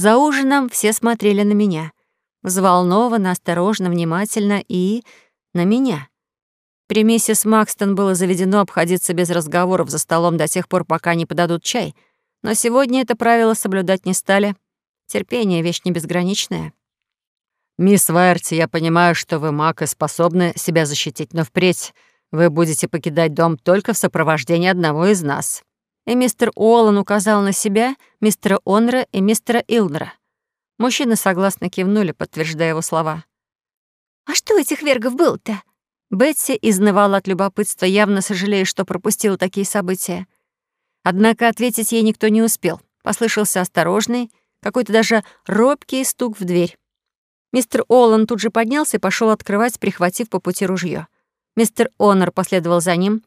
За ужином все смотрели на меня. Взволнованно, осторожно, внимательно и... на меня. При миссис Макстон было заведено обходиться без разговоров за столом до тех пор, пока не подадут чай. Но сегодня это правило соблюдать не стали. Терпение — вещь не безграничная. «Мисс Вайерти, я понимаю, что вы маг и способны себя защитить, но впредь вы будете покидать дом только в сопровождении одного из нас». И мистер Уоллен указал на себя, мистера Онра и мистера Илнера. Мужчины согласно кивнули, подтверждая его слова. «А что у этих вергов было-то?» Бетси изнывала от любопытства, явно сожалея, что пропустила такие события. Однако ответить ей никто не успел. Послышался осторожный, какой-то даже робкий стук в дверь. Мистер Оллан тут же поднялся и пошел открывать, прихватив по пути ружье. Мистер Онор последовал за ним,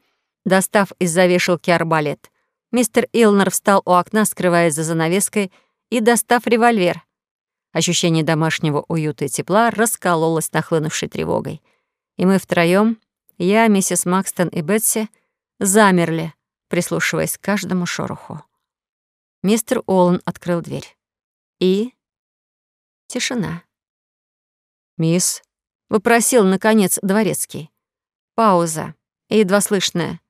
достав из-за вешалки арбалет. Мистер Илнер встал у окна, скрываясь за занавеской, и, достав револьвер. Ощущение домашнего уюта и тепла раскололось нахлынувшей тревогой. И мы втроем, я, миссис Макстон и Бетси, замерли, прислушиваясь к каждому шороху. Мистер Оллен открыл дверь. И... тишина. «Мисс», — выпросил, наконец, дворецкий. Пауза. И едва слышная.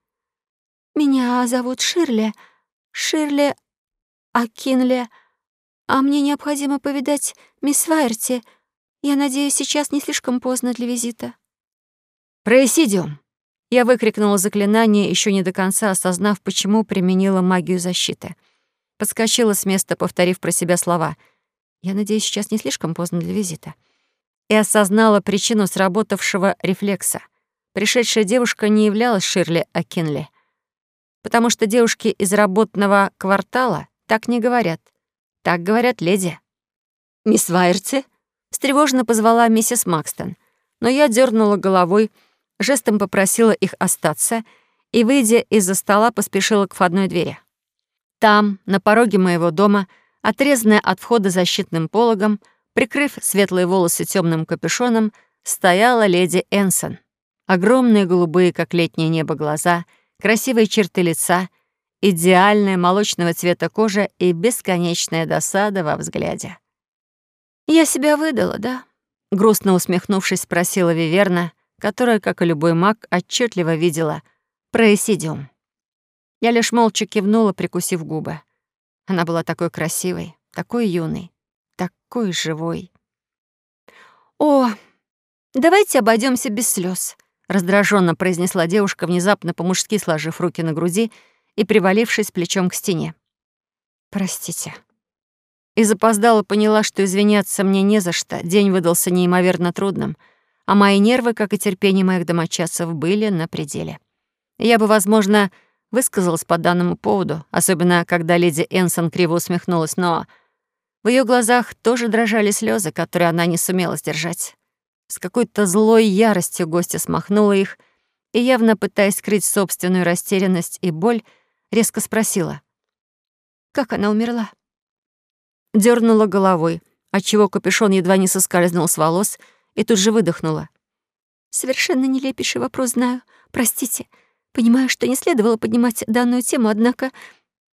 «Меня зовут Ширли. Ширли Акинли. А мне необходимо повидать мисс Вайерти. Я надеюсь, сейчас не слишком поздно для визита». «Происидиум!» Я выкрикнула заклинание, еще не до конца осознав, почему применила магию защиты. Подскочила с места, повторив про себя слова. «Я надеюсь, сейчас не слишком поздно для визита» и осознала причину сработавшего рефлекса. Пришедшая девушка не являлась Ширли Акинли, потому что девушки из работного квартала так не говорят. Так говорят леди. «Мисс Вайерти?» — встревоженно позвала миссис Макстон, но я дернула головой, жестом попросила их остаться и, выйдя из-за стола, поспешила к входной двери. Там, на пороге моего дома, отрезанная от входа защитным пологом, Прикрыв светлые волосы темным капюшоном, стояла леди Энсон. Огромные голубые, как летнее небо, глаза, красивые черты лица, идеальная молочного цвета кожа и бесконечная досада во взгляде. «Я себя выдала, да?» Грустно усмехнувшись, спросила Виверна, которая, как и любой маг, отчетливо видела проэсидиум. Я лишь молча кивнула, прикусив губы. Она была такой красивой, такой юной такой живой. «О, давайте обойдемся без слез, раздраженно произнесла девушка, внезапно по-мужски сложив руки на груди и привалившись плечом к стене. «Простите». И запоздала поняла, что извиняться мне не за что. День выдался неимоверно трудным, а мои нервы, как и терпение моих домочадцев, были на пределе. Я бы, возможно, высказалась по данному поводу, особенно когда леди Энсон криво усмехнулась, но в ее глазах тоже дрожали слезы, которые она не сумела сдержать. С какой-то злой яростью гостья смахнула их и, явно пытаясь скрыть собственную растерянность и боль, резко спросила. «Как она умерла?» Дёрнула головой, отчего капюшон едва не соскользнул с волос, и тут же выдохнула. «Совершенно нелепейший вопрос, знаю. Простите. Понимаю, что не следовало поднимать данную тему, однако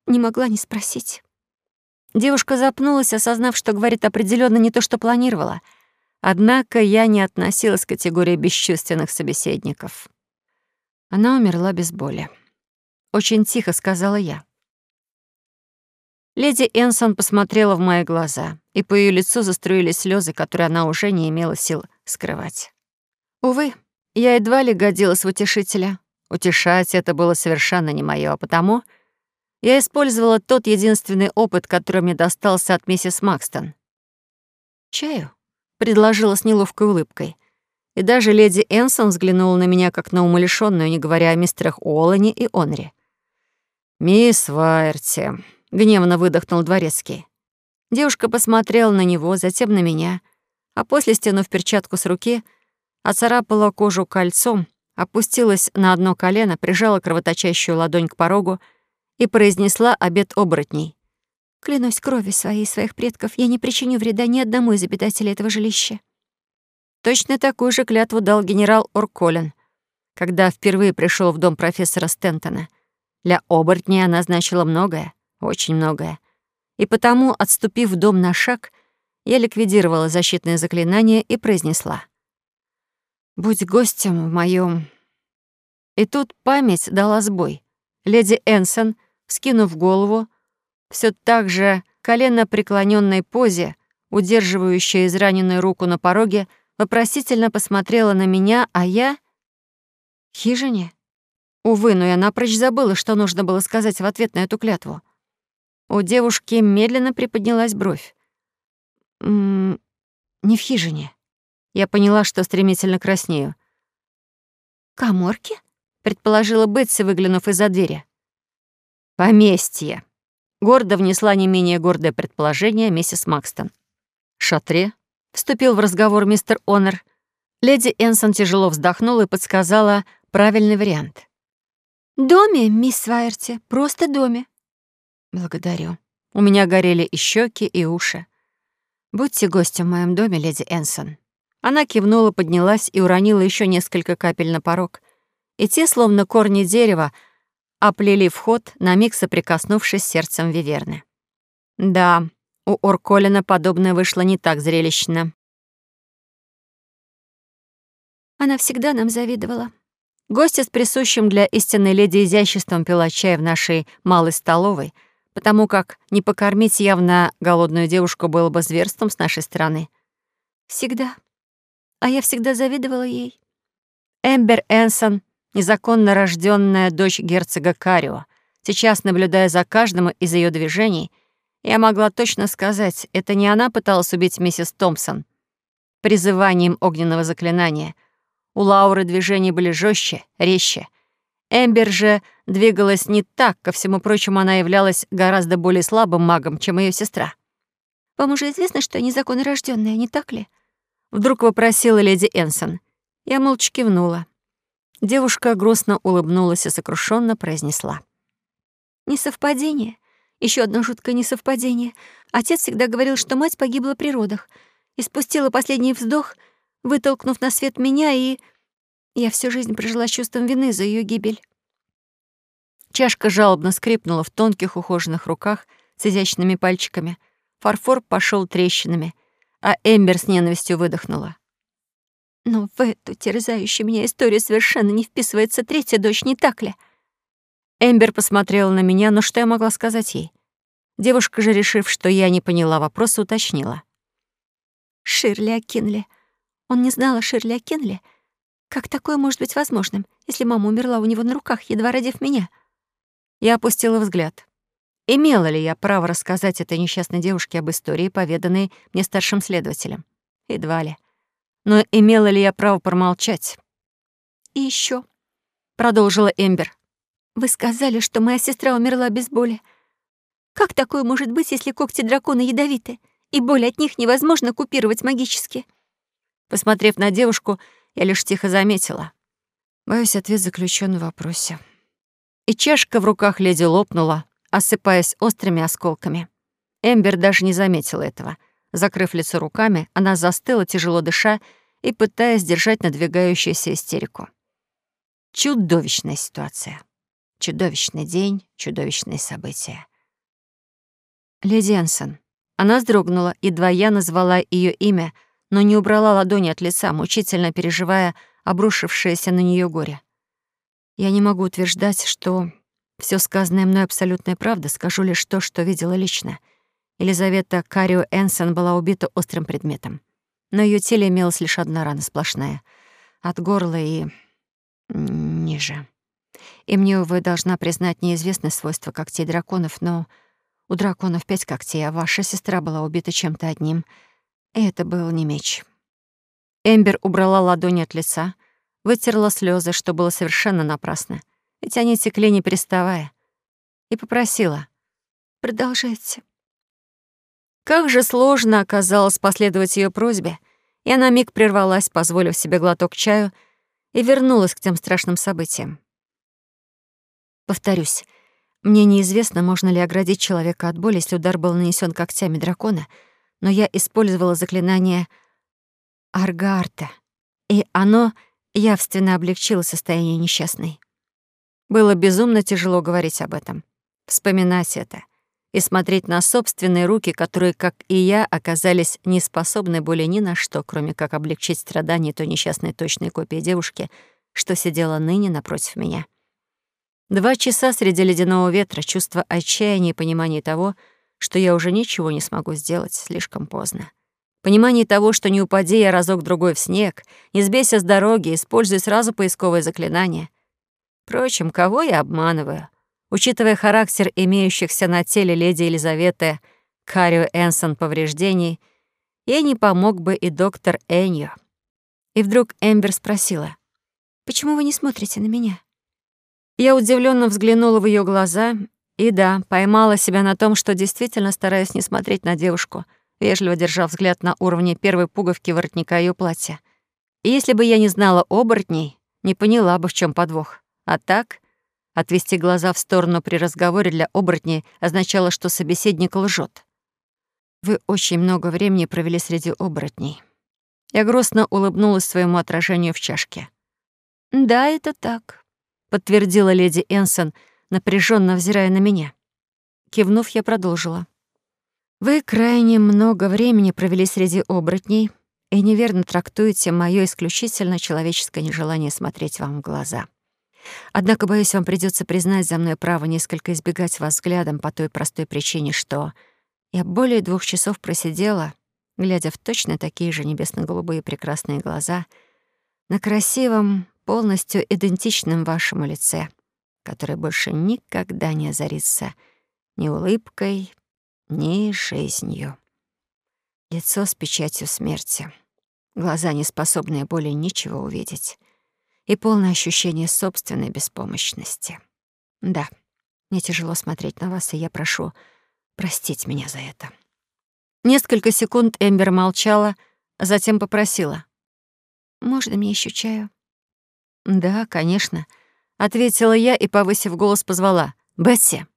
не могла не спросить». Девушка запнулась, осознав, что говорит определенно не то, что планировала. Однако я не относилась к категории бесчувственных собеседников. Она умерла без боли. Очень тихо сказала я. Леди Энсон посмотрела в мои глаза, и по ее лицу заструились слезы, которые она уже не имела сил скрывать. Увы, я едва ли годилась в утешителя. Утешать это было совершенно не моё, а потому я использовала тот единственный опыт, который мне достался от миссис Макстон. «Чаю?» — предложила с неловкой улыбкой. И даже леди Энсон взглянула на меня как на умалишённую, не говоря о мистерах Олани и Онри. «Мисс Вайерти», — гневно выдохнул дворецкий. Девушка посмотрела на него, затем на меня, а после, стянув перчатку с руки, оцарапала кожу кольцом, опустилась на одно колено, прижала кровоточащую ладонь к порогу и произнесла обет оборотней. «Клянусь кровью своей и своих предков, я не причиню вреда ни одному из обитателей этого жилища». Точно такую же клятву дал генерал Орколин, когда впервые пришел в дом профессора Стентона. Для оборотней она значила многое, очень многое. И потому, отступив в дом на шаг, я ликвидировала защитное заклинание и произнесла. «Будь гостем в моем. И тут память дала сбой. Леди Энсон, скинув голову, все так же колено преклоненной позе, удерживающая израненную руку на пороге, вопросительно посмотрела на меня, а я... Хижине? Увы, но я напрочь забыла, что нужно было сказать в ответ на эту клятву. У девушки медленно приподнялась бровь. «М -м, не в хижине. Я поняла, что стремительно краснею. «Каморки?» — предположила Бетси, выглянув из-за двери. «Поместье», — гордо внесла не менее гордое предположение миссис Макстон. «Шатре?» — вступил в разговор мистер Онор. Леди Энсон тяжело вздохнула и подсказала правильный вариант. «Доме, мисс Вайерти, просто доме». «Благодарю. У меня горели и щеки, и уши. Будьте гостем в моем доме, леди Энсон». Она кивнула, поднялась и уронила еще несколько капель на порог. И те, словно корни дерева, оплели вход, на миг соприкоснувшись сердцем Виверны. Да, у Орколина подобное вышло не так зрелищно. Она всегда нам завидовала. Гостья с присущим для истинной леди изяществом пила чай в нашей малой столовой, потому как не покормить явно голодную девушку было бы зверством с нашей стороны. Всегда. А я всегда завидовала ей. Эмбер Энсон, незаконно рожденная дочь герцога Карио, сейчас, наблюдая за каждым из ее движений, я могла точно сказать, это не она пыталась убить миссис Томпсон призыванием огненного заклинания. У Лауры движения были жестче, резче. Эмбер же двигалась не так, ко всему прочему, она являлась гораздо более слабым магом, чем ее сестра. «Вам уже известно, что я незаконно рождённая, не так ли?» Вдруг вопросила леди Энсон. Я молча кивнула. Девушка грустно улыбнулась и сокрушенно произнесла. «Несовпадение. Еще одно жуткое несовпадение. Отец всегда говорил, что мать погибла при родах. И спустила последний вздох, вытолкнув на свет меня, и... Я всю жизнь прожила с чувством вины за ее гибель». Чашка жалобно скрипнула в тонких ухоженных руках с изящными пальчиками. Фарфор пошел трещинами, а Эмбер с ненавистью выдохнула. Но в эту терзающую меня историю совершенно не вписывается третья дочь, не так ли? Эмбер посмотрела на меня, но что я могла сказать ей? Девушка же, решив, что я не поняла вопроса, уточнила. Ширли Акинли. Он не знал о Ширли Акинли. Как такое может быть возможным, если мама умерла у него на руках, едва родив меня? Я опустила взгляд. Имела ли я право рассказать этой несчастной девушке об истории, поведанной мне старшим следователем? Едва ли. Но имела ли я право промолчать? «И еще, продолжила Эмбер. «Вы сказали, что моя сестра умерла без боли. Как такое может быть, если когти дракона ядовиты, и боль от них невозможно купировать магически?» Посмотрев на девушку, я лишь тихо заметила. Боюсь, ответ заключен в вопросе. И чашка в руках леди лопнула, осыпаясь острыми осколками. Эмбер даже не заметила этого — Закрыв лицо руками, она застыла, тяжело дыша и пытаясь держать надвигающуюся истерику. Чудовищная ситуация. Чудовищный день, чудовищные события. Леди Энсон. Она вздрогнула, едва я назвала ее имя, но не убрала ладони от лица, мучительно переживая обрушившееся на нее горе. Я не могу утверждать, что все сказанное мной абсолютная правда, скажу лишь то, что видела лично — Елизавета Карио Энсон была убита острым предметом. На ее теле имелась лишь одна рана сплошная. От горла и... ниже. И мне, увы, должна признать неизвестное свойство когтей драконов, но у драконов пять когтей, а ваша сестра была убита чем-то одним. И это был не меч. Эмбер убрала ладони от лица, вытерла слезы, что было совершенно напрасно, ведь они текли не переставая, и попросила. «Продолжайте». Как же сложно оказалось последовать ее просьбе, и она миг прервалась, позволив себе глоток чаю, и вернулась к тем страшным событиям. Повторюсь, мне неизвестно, можно ли оградить человека от боли, если удар был нанесен когтями дракона, но я использовала заклинание Аргарта, и оно явственно облегчило состояние несчастной. Было безумно тяжело говорить об этом, вспоминать это. И смотреть на собственные руки, которые, как и я, оказались не способны более ни на что, кроме как облегчить страдания той несчастной точной копии девушки, что сидела ныне напротив меня. Два часа среди ледяного ветра, чувство отчаяния и понимание того, что я уже ничего не смогу сделать слишком поздно. Понимание того, что не упади я разок-другой в снег, не сбейся с дороги, используй сразу поисковое заклинание. Впрочем, кого я обманываю? Учитывая характер имеющихся на теле леди Елизаветы Карио Энсон повреждений, ей не помог бы и доктор Эньо. И вдруг Эмбер спросила, «Почему вы не смотрите на меня?» Я удивленно взглянула в ее глаза и, да, поймала себя на том, что действительно стараюсь не смотреть на девушку — вежливо держав взгляд на уровне первой пуговки воротника ее платья. И если бы я не знала оборотней, не поняла бы, в чем подвох. А так, отвести глаза в сторону при разговоре для оборотней означало, что собеседник лжет. Вы очень много времени провели среди оборотней. Я грустно улыбнулась своему отражению в чашке. «Да, это так», — подтвердила леди Энсон, напряженно взирая на меня. Кивнув, я продолжила. Вы крайне много времени провели среди оборотней и неверно трактуете моё исключительно человеческое нежелание смотреть вам в глаза. Однако, боюсь, вам придётся признать за мной право несколько избегать вас взглядом по той простой причине, что я более двух часов просидела, глядя в точно такие же небесно-голубые прекрасные глаза, на красивом, полностью идентичном вашему лице, которое больше никогда не озарится ни улыбкой, ни жизнью. Лицо с печатью смерти, глаза, не способные более ничего увидеть, и полное ощущение собственной беспомощности. Да, мне тяжело смотреть на вас, и я прошу простить меня за это. Несколько секунд Эмбер молчала, а затем попросила. «Можно мне еще чаю?» «Да, конечно», — ответила я и, повысив голос, позвала. «Бетси».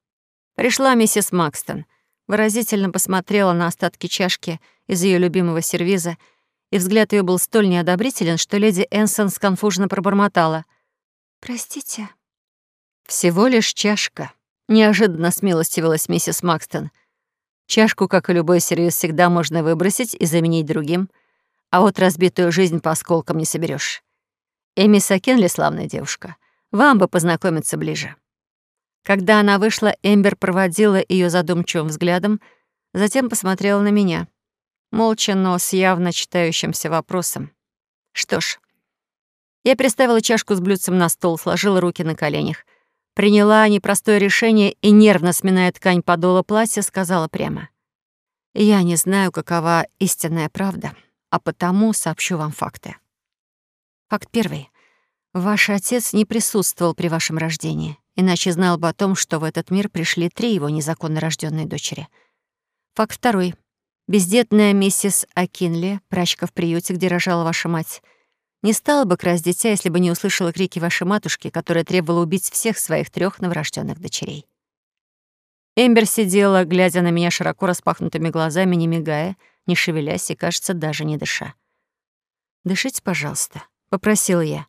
Пришла миссис Макстон выразительно посмотрела на остатки чашки из ее любимого сервиза, и взгляд ее был столь неодобрителен, что леди Энсон сконфуженно пробормотала. «Простите». «Всего лишь чашка», — неожиданно смилостивилась миссис Макстон. «Чашку, как и любой сервиз, всегда можно выбросить и заменить другим, а вот разбитую жизнь по осколкам не соберешь. Эми Сакенли — славная девушка. Вам бы познакомиться ближе». Когда она вышла, Эмбер проводила ее задумчивым взглядом, затем посмотрела на меня. Молча, но с явно читающимся вопросом. Что ж, я приставила чашку с блюдцем на стол, сложила руки на коленях, приняла непростое решение и, нервно сминая ткань подола платья, сказала прямо. «Я не знаю, какова истинная правда, а потому сообщу вам факты. Факт первый. Ваш отец не присутствовал при вашем рождении иначе знал бы о том, что в этот мир пришли три его незаконно рожденные дочери. Факт второй. Бездетная миссис Акинли, прачка в приюте, где рожала ваша мать, не стала бы красть дитя, если бы не услышала крики вашей матушки, которая требовала убить всех своих трех новорожденных дочерей. Эмбер сидела, глядя на меня широко распахнутыми глазами, не мигая, не шевелясь и, кажется, даже не дыша. «Дышите, пожалуйста», — попросила я.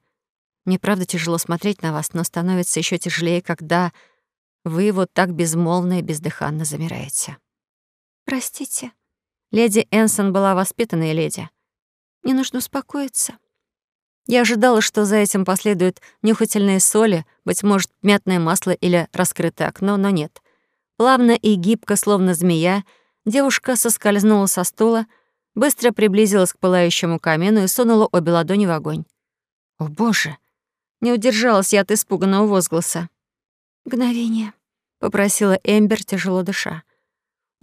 Мне правда тяжело смотреть на вас, но становится еще тяжелее, когда вы вот так безмолвно и бездыханно замираете. Простите. Леди Энсон была воспитанной леди. Не нужно успокоиться. Я ожидала, что за этим последуют нюхательные соли, быть может, мятное масло или раскрытое окно, но нет. Плавно и гибко, словно змея, девушка соскользнула со стула, быстро приблизилась к пылающему камину и сунула обе ладони в огонь. О, боже! Не удержалась я от испуганного возгласа. «Мгновение», — попросила Эмбер, тяжело дыша.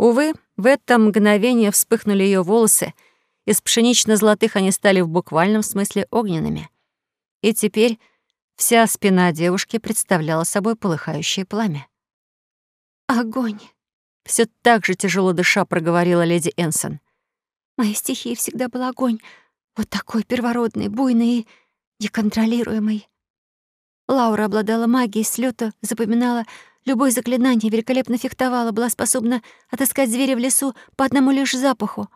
Увы, в это мгновение вспыхнули ее волосы, из пшенично-золотых они стали в буквальном смысле огненными. И теперь вся спина девушки представляла собой полыхающее пламя. «Огонь!» — все так же тяжело дыша проговорила леди Энсон. «Моей стихией всегда был огонь, вот такой первородный, буйный и неконтролируемый. Лаура обладала магией с запоминала любое заклинание, великолепно фехтовала, была способна отыскать зверя в лесу по одному лишь запаху.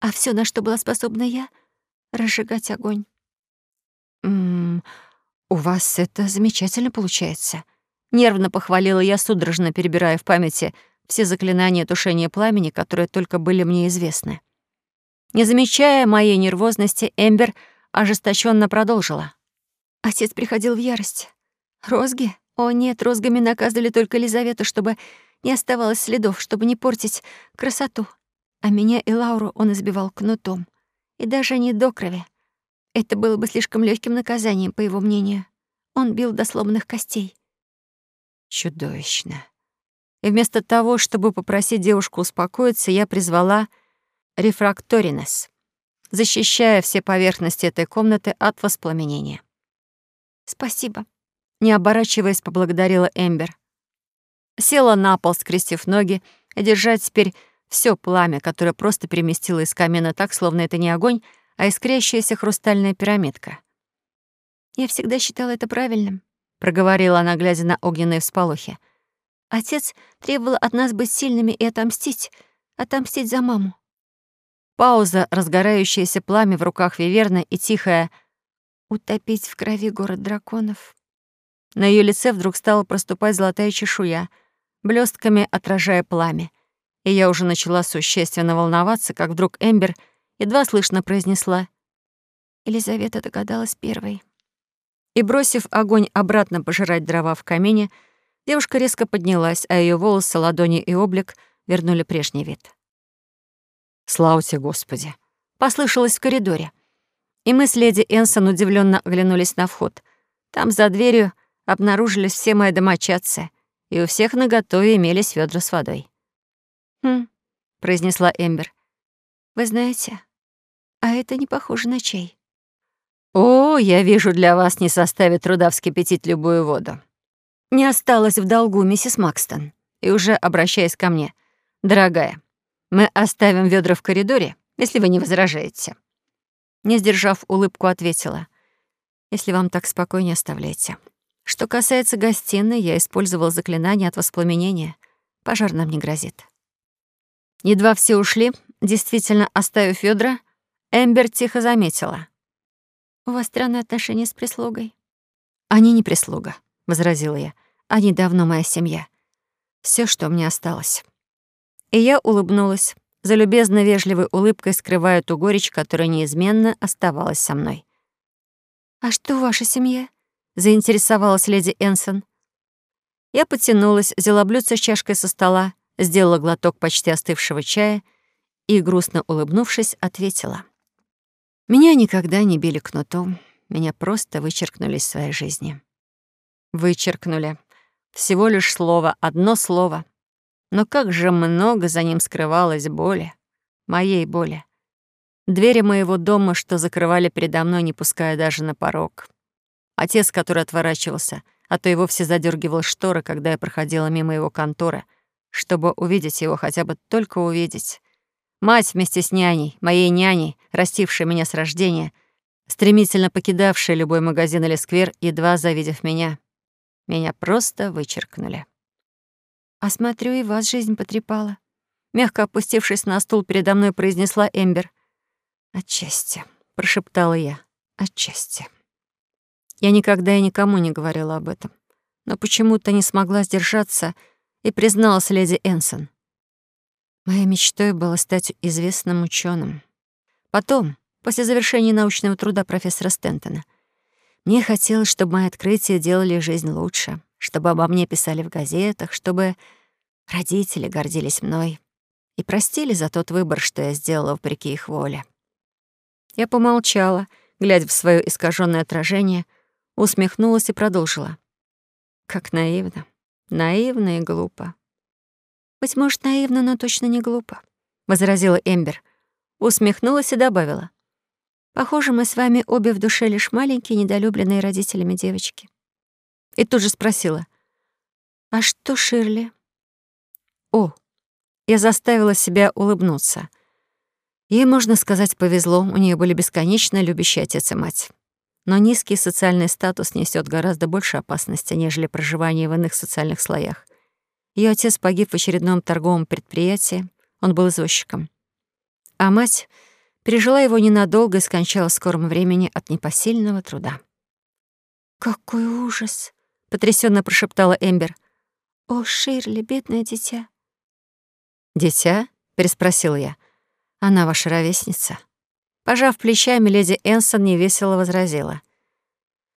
А все, на что была способна я — разжигать огонь. «М -м, «У вас это замечательно получается», — нервно похвалила я, судорожно перебирая в памяти все заклинания тушения пламени, которые только были мне известны. Не замечая моей нервозности, Эмбер ожесточенно продолжила. Отец приходил в ярость. Розги? О нет, розгами наказывали только Елизавету, чтобы не оставалось следов, чтобы не портить красоту. А меня и Лауру он избивал кнутом. И даже не до крови. Это было бы слишком легким наказанием, по его мнению. Он бил до сломанных костей. Чудовищно. И вместо того, чтобы попросить девушку успокоиться, я призвала рефракторинес, защищая все поверхности этой комнаты от воспламенения. «Спасибо», — не оборачиваясь, поблагодарила Эмбер. Села на пол, скрестив ноги, и держать теперь все пламя, которое просто переместило из камина так, словно это не огонь, а искрящаяся хрустальная пирамидка. «Я всегда считала это правильным», — проговорила она, глядя на огненные всполохи. «Отец требовал от нас быть сильными и отомстить, отомстить за маму». Пауза, разгорающееся пламя в руках Виверны и тихая «Утопить в крови город драконов». На ее лице вдруг стала проступать золотая чешуя, блестками отражая пламя. И я уже начала существенно волноваться, как вдруг Эмбер едва слышно произнесла «Елизавета догадалась первой». И, бросив огонь обратно пожирать дрова в камине, девушка резко поднялась, а ее волосы, ладони и облик вернули прежний вид. «Слава тебе, Господи!» Послышалось в коридоре. И мы с леди Энсон удивленно оглянулись на вход. Там за дверью обнаружились все мои домочадцы, и у всех наготове имелись ведра с водой. «Хм», — произнесла Эмбер. «Вы знаете, а это не похоже на чай». «О, я вижу, для вас не составит труда вскипятить любую воду». Не осталось в долгу, миссис Макстон. И уже обращаясь ко мне. «Дорогая, мы оставим ведра в коридоре, если вы не возражаете». Не сдержав улыбку, ответила. «Если вам так спокойнее, оставляйте. Что касается гостиной, я использовал заклинание от воспламенения. Пожар нам не грозит». Едва все ушли, действительно оставив ведра, Эмбер тихо заметила. «У вас странные отношения с прислугой». «Они не прислуга», — возразила я. «Они давно моя семья. Все, что мне осталось». И я улыбнулась, за любезно вежливой улыбкой скрывая ту горечь, которая неизменно оставалась со мной. «А что ваша семья?» — заинтересовалась леди Энсон. Я потянулась, взяла блюдце с чашкой со стола, сделала глоток почти остывшего чая и, грустно улыбнувшись, ответила. Меня никогда не били кнутом, меня просто вычеркнули из своей жизни. Вычеркнули. Всего лишь слово, одно слово. Но как же много за ним скрывалось боли, моей боли. Двери моего дома, что закрывали передо мной, не пуская даже на порог. Отец, который отворачивался, а то и вовсе задергивал шторы, когда я проходила мимо его конторы, чтобы увидеть его, хотя бы только увидеть. Мать вместе с няней, моей няней, растившей меня с рождения, стремительно покидавшая любой магазин или сквер, едва завидев меня. Меня просто вычеркнули. «А смотрю, и вас жизнь потрепала», — мягко опустившись на стул передо мной, произнесла Эмбер. «Отчасти», — прошептала я, — «отчасти». Я никогда и никому не говорила об этом, но почему-то не смогла сдержаться и призналась леди Энсон. Моей мечтой было стать известным ученым. Потом, после завершения научного труда профессора Стентона, мне хотелось, чтобы мои открытия делали жизнь лучше, чтобы обо мне писали в газетах, чтобы родители гордились мной и простили за тот выбор, что я сделала вопреки их воле. Я помолчала, глядя в свое искаженное отражение, усмехнулась и продолжила. Как наивно, наивно и глупо. «Быть может, наивно, но точно не глупо», — возразила Эмбер. Усмехнулась и добавила. «Похоже, мы с вами обе в душе лишь маленькие, недолюбленные родителями девочки». И тут же спросила. «А что Ширли?» «О!» Я заставила себя улыбнуться. Ей, можно сказать, повезло, у нее были бесконечно любящие отец и мать. Но низкий социальный статус несет гораздо больше опасности, нежели проживание в иных социальных слоях. Ее отец погиб в очередном торговом предприятии, он был извозчиком. А мать пережила его ненадолго и скончалась в скором времени от непосильного труда. «Какой ужас!» — потрясенно прошептала Эмбер. «О, Ширли, бедное дитя!» «Дитя?» — переспросил я. «Она ваша ровесница?» Пожав плечами, леди Энсон невесело возразила.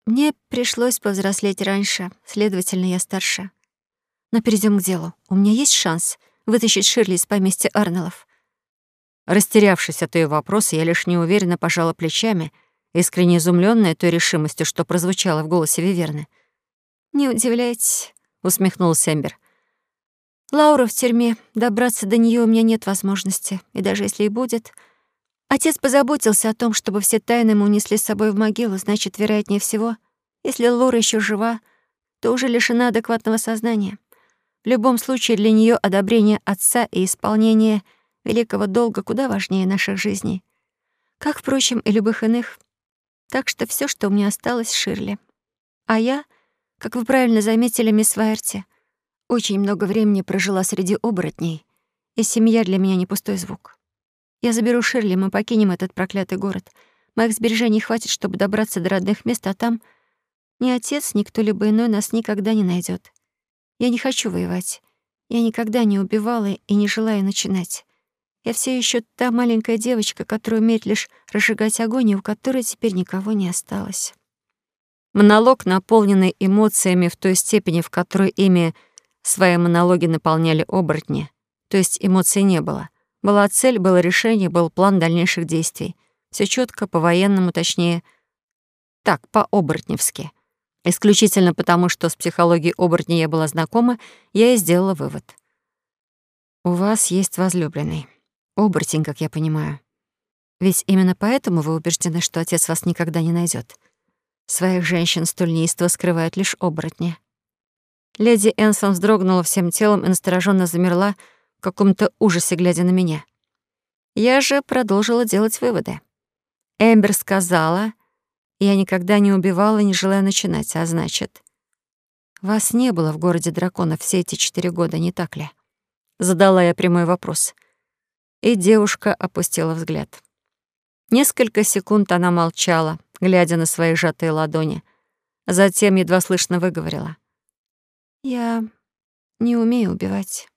«Мне пришлось повзрослеть раньше, следовательно, я старше. Но перейдем к делу. У меня есть шанс вытащить Ширли из поместья Арнеллов?» Растерявшись от ее вопроса, я лишь неуверенно пожала плечами, искренне изумленная той решимостью, что прозвучало в голосе Виверны. «Не удивляйтесь», — усмехнулся Эмбер. «Лаура в тюрьме. Добраться до нее у меня нет возможности. И даже если и будет... Отец позаботился о том, чтобы все тайны мы унесли с собой в могилу, значит, вероятнее всего, если Лаура еще жива, то уже лишена адекватного сознания. В любом случае для нее одобрение отца и исполнение великого долга куда важнее наших жизней. Как, впрочем, и любых иных. Так что все, что у меня осталось, Ширли. А я, как вы правильно заметили, мисс Вайерти, очень много времени прожила среди оборотней, и семья для меня не пустой звук. Я заберу Ширли, мы покинем этот проклятый город. Моих сбережений хватит, чтобы добраться до родных мест, а там ни отец, ни кто-либо иной нас никогда не найдет. Я не хочу воевать. Я никогда не убивала и не желаю начинать. Я все еще та маленькая девочка, которая умеет лишь разжигать огонь, и у которой теперь никого не осталось. Монолог, наполненный эмоциями в той степени, в которой ими свои монологи наполняли оборотни, то есть эмоций не было. Была цель, было решение, был план дальнейших действий. Все четко, по-военному, точнее, так, по-оборотневски. Исключительно потому, что с психологией оборотня я была знакома, я и сделала вывод. «У вас есть возлюбленный. Оборотень, как я понимаю. Ведь именно поэтому вы убеждены, что отец вас никогда не найдет. Своих женщин столь неистово скрывают лишь оборотни». Леди Энсон вздрогнула всем телом и настороженно замерла каком-то ужасе, глядя на меня. Я же продолжила делать выводы. Эмбер сказала, я никогда не убивала, не желая начинать, а значит... Вас не было в городе драконов все эти четыре года, не так ли? Задала я прямой вопрос. И девушка опустила взгляд. Несколько секунд она молчала, глядя на свои сжатые ладони. Затем едва слышно выговорила. «Я не умею убивать.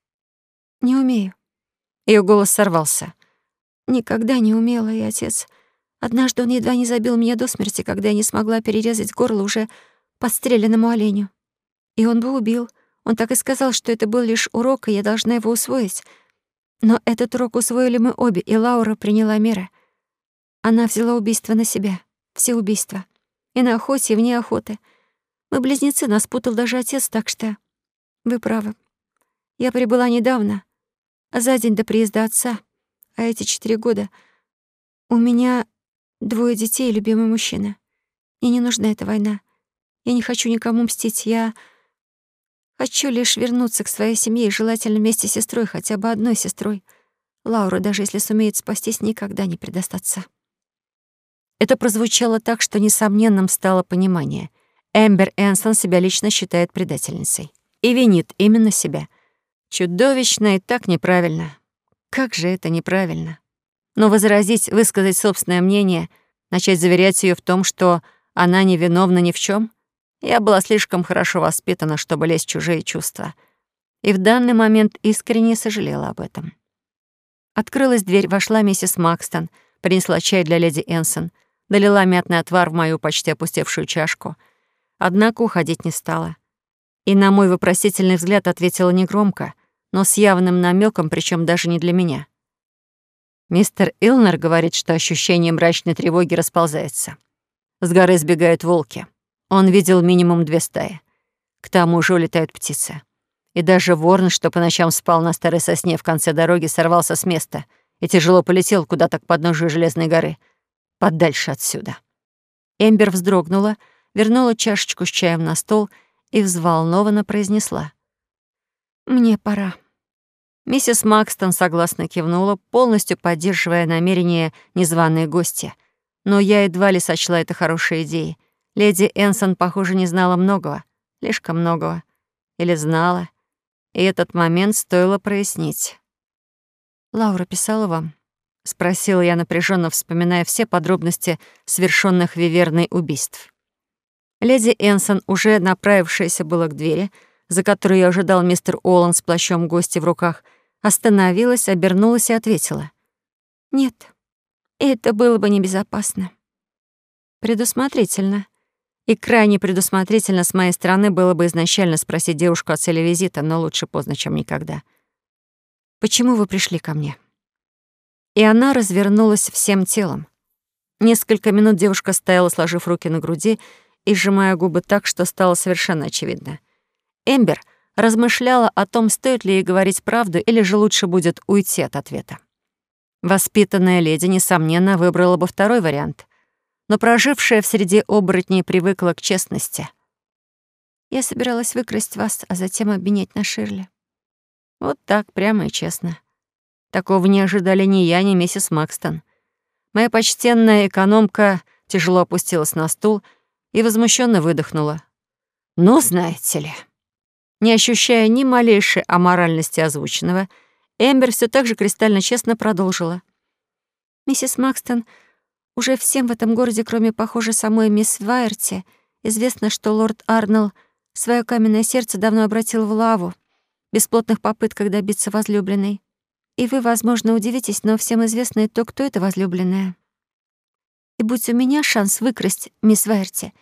Не умею». Ее голос сорвался. «Никогда не умела, и отец Однажды он едва не забил меня до смерти, когда я не смогла перерезать горло уже подстреленному оленю. И он бы убил. Он так и сказал, что это был лишь урок, и я должна его усвоить. Но этот урок усвоили мы обе, и Лаура приняла меры. Она взяла убийство на себя. Все убийства. И на охоте, и вне охоты. Мы близнецы, нас путал даже отец, так что... Вы правы. Я прибыла недавно, за день до приезда отца. А эти четыре года... У меня Двое детей и любимый мужчина. Мне не нужна эта война. Я не хочу никому мстить. Я хочу лишь вернуться к своей семье и желательно вместе с сестрой, хотя бы одной сестрой. Лаура, даже если сумеет спастись, никогда не предаст отца. Это прозвучало так, что несомненным стало понимание. Эмбер Энсон себя лично считает предательницей. И винит именно себя. Чудовищно и так неправильно. Как же это неправильно. Но возразить, высказать собственное мнение, начать заверять ее в том, что она невиновна ни в чем, я была слишком хорошо воспитана, чтобы лезть в чужие чувства. И в данный момент искренне сожалела об этом. Открылась дверь, вошла миссис Макстон, принесла чай для леди Энсон, долила мятный отвар в мою почти опустевшую чашку. Однако уходить не стала. И на мой вопросительный взгляд ответила негромко, но с явным намеком, причем даже не для меня. Мистер Илнер говорит, что ощущение мрачной тревоги расползается. С горы сбегают волки. Он видел минимум две стаи. К тому же улетают птицы. И даже ворон, что по ночам спал на старой сосне в конце дороги, сорвался с места и тяжело полетел куда-то к подножию Железной горы. Подальше отсюда. Эмбер вздрогнула, вернула чашечку с чаем на стол и взволнованно произнесла. «Мне пора». Миссис Макстон согласно кивнула, полностью поддерживая намерение незваной гости. Но я едва ли сочла это хорошей идеей. Леди Энсон, похоже, не знала многого. Слишком многого. Или знала. И этот момент стоило прояснить. «Лаура писала вам?» — спросила я напряженно, вспоминая все подробности совершенных виверной убийств. Леди Энсон, уже направившаяся было к двери, за которой я ожидал мистер Олан с плащом гости в руках — Остановилась, обернулась и ответила. «Нет, это было бы небезопасно». Предусмотрительно. И крайне предусмотрительно с моей стороны было бы изначально спросить девушку о цели визита, но лучше поздно, чем никогда. «Почему вы пришли ко мне?» И она развернулась всем телом. Несколько минут девушка стояла, сложив руки на груди и сжимая губы так, что стало совершенно очевидно. Эмбер размышляла о том, стоит ли ей говорить правду или же лучше будет уйти от ответа. Воспитанная леди, несомненно, выбрала бы второй вариант но прожившая в среде оборотней привыкла к честности. Я собиралась выкрасть вас, а затем обменять на Ширли. Вот так, прямо и честно. Такого не ожидали ни я, ни миссис Макстон. Моя почтенная экономка тяжело опустилась на стул и возмущенно выдохнула. «Ну, знаете ли...» Не ощущая ни малейшей аморальности озвученного, Эмбер все так же кристально честно продолжила. «Миссис Макстон уже всем в этом городе, кроме, похоже, самой мисс Вайерти, известно, что лорд Арнелл свое каменное сердце давно обратил в лаву, бесплотных попытках добиться возлюбленной. И вы, возможно, удивитесь, но всем известно и то, кто это возлюбленная. И будь у меня шанс выкрасть мисс Вайерти,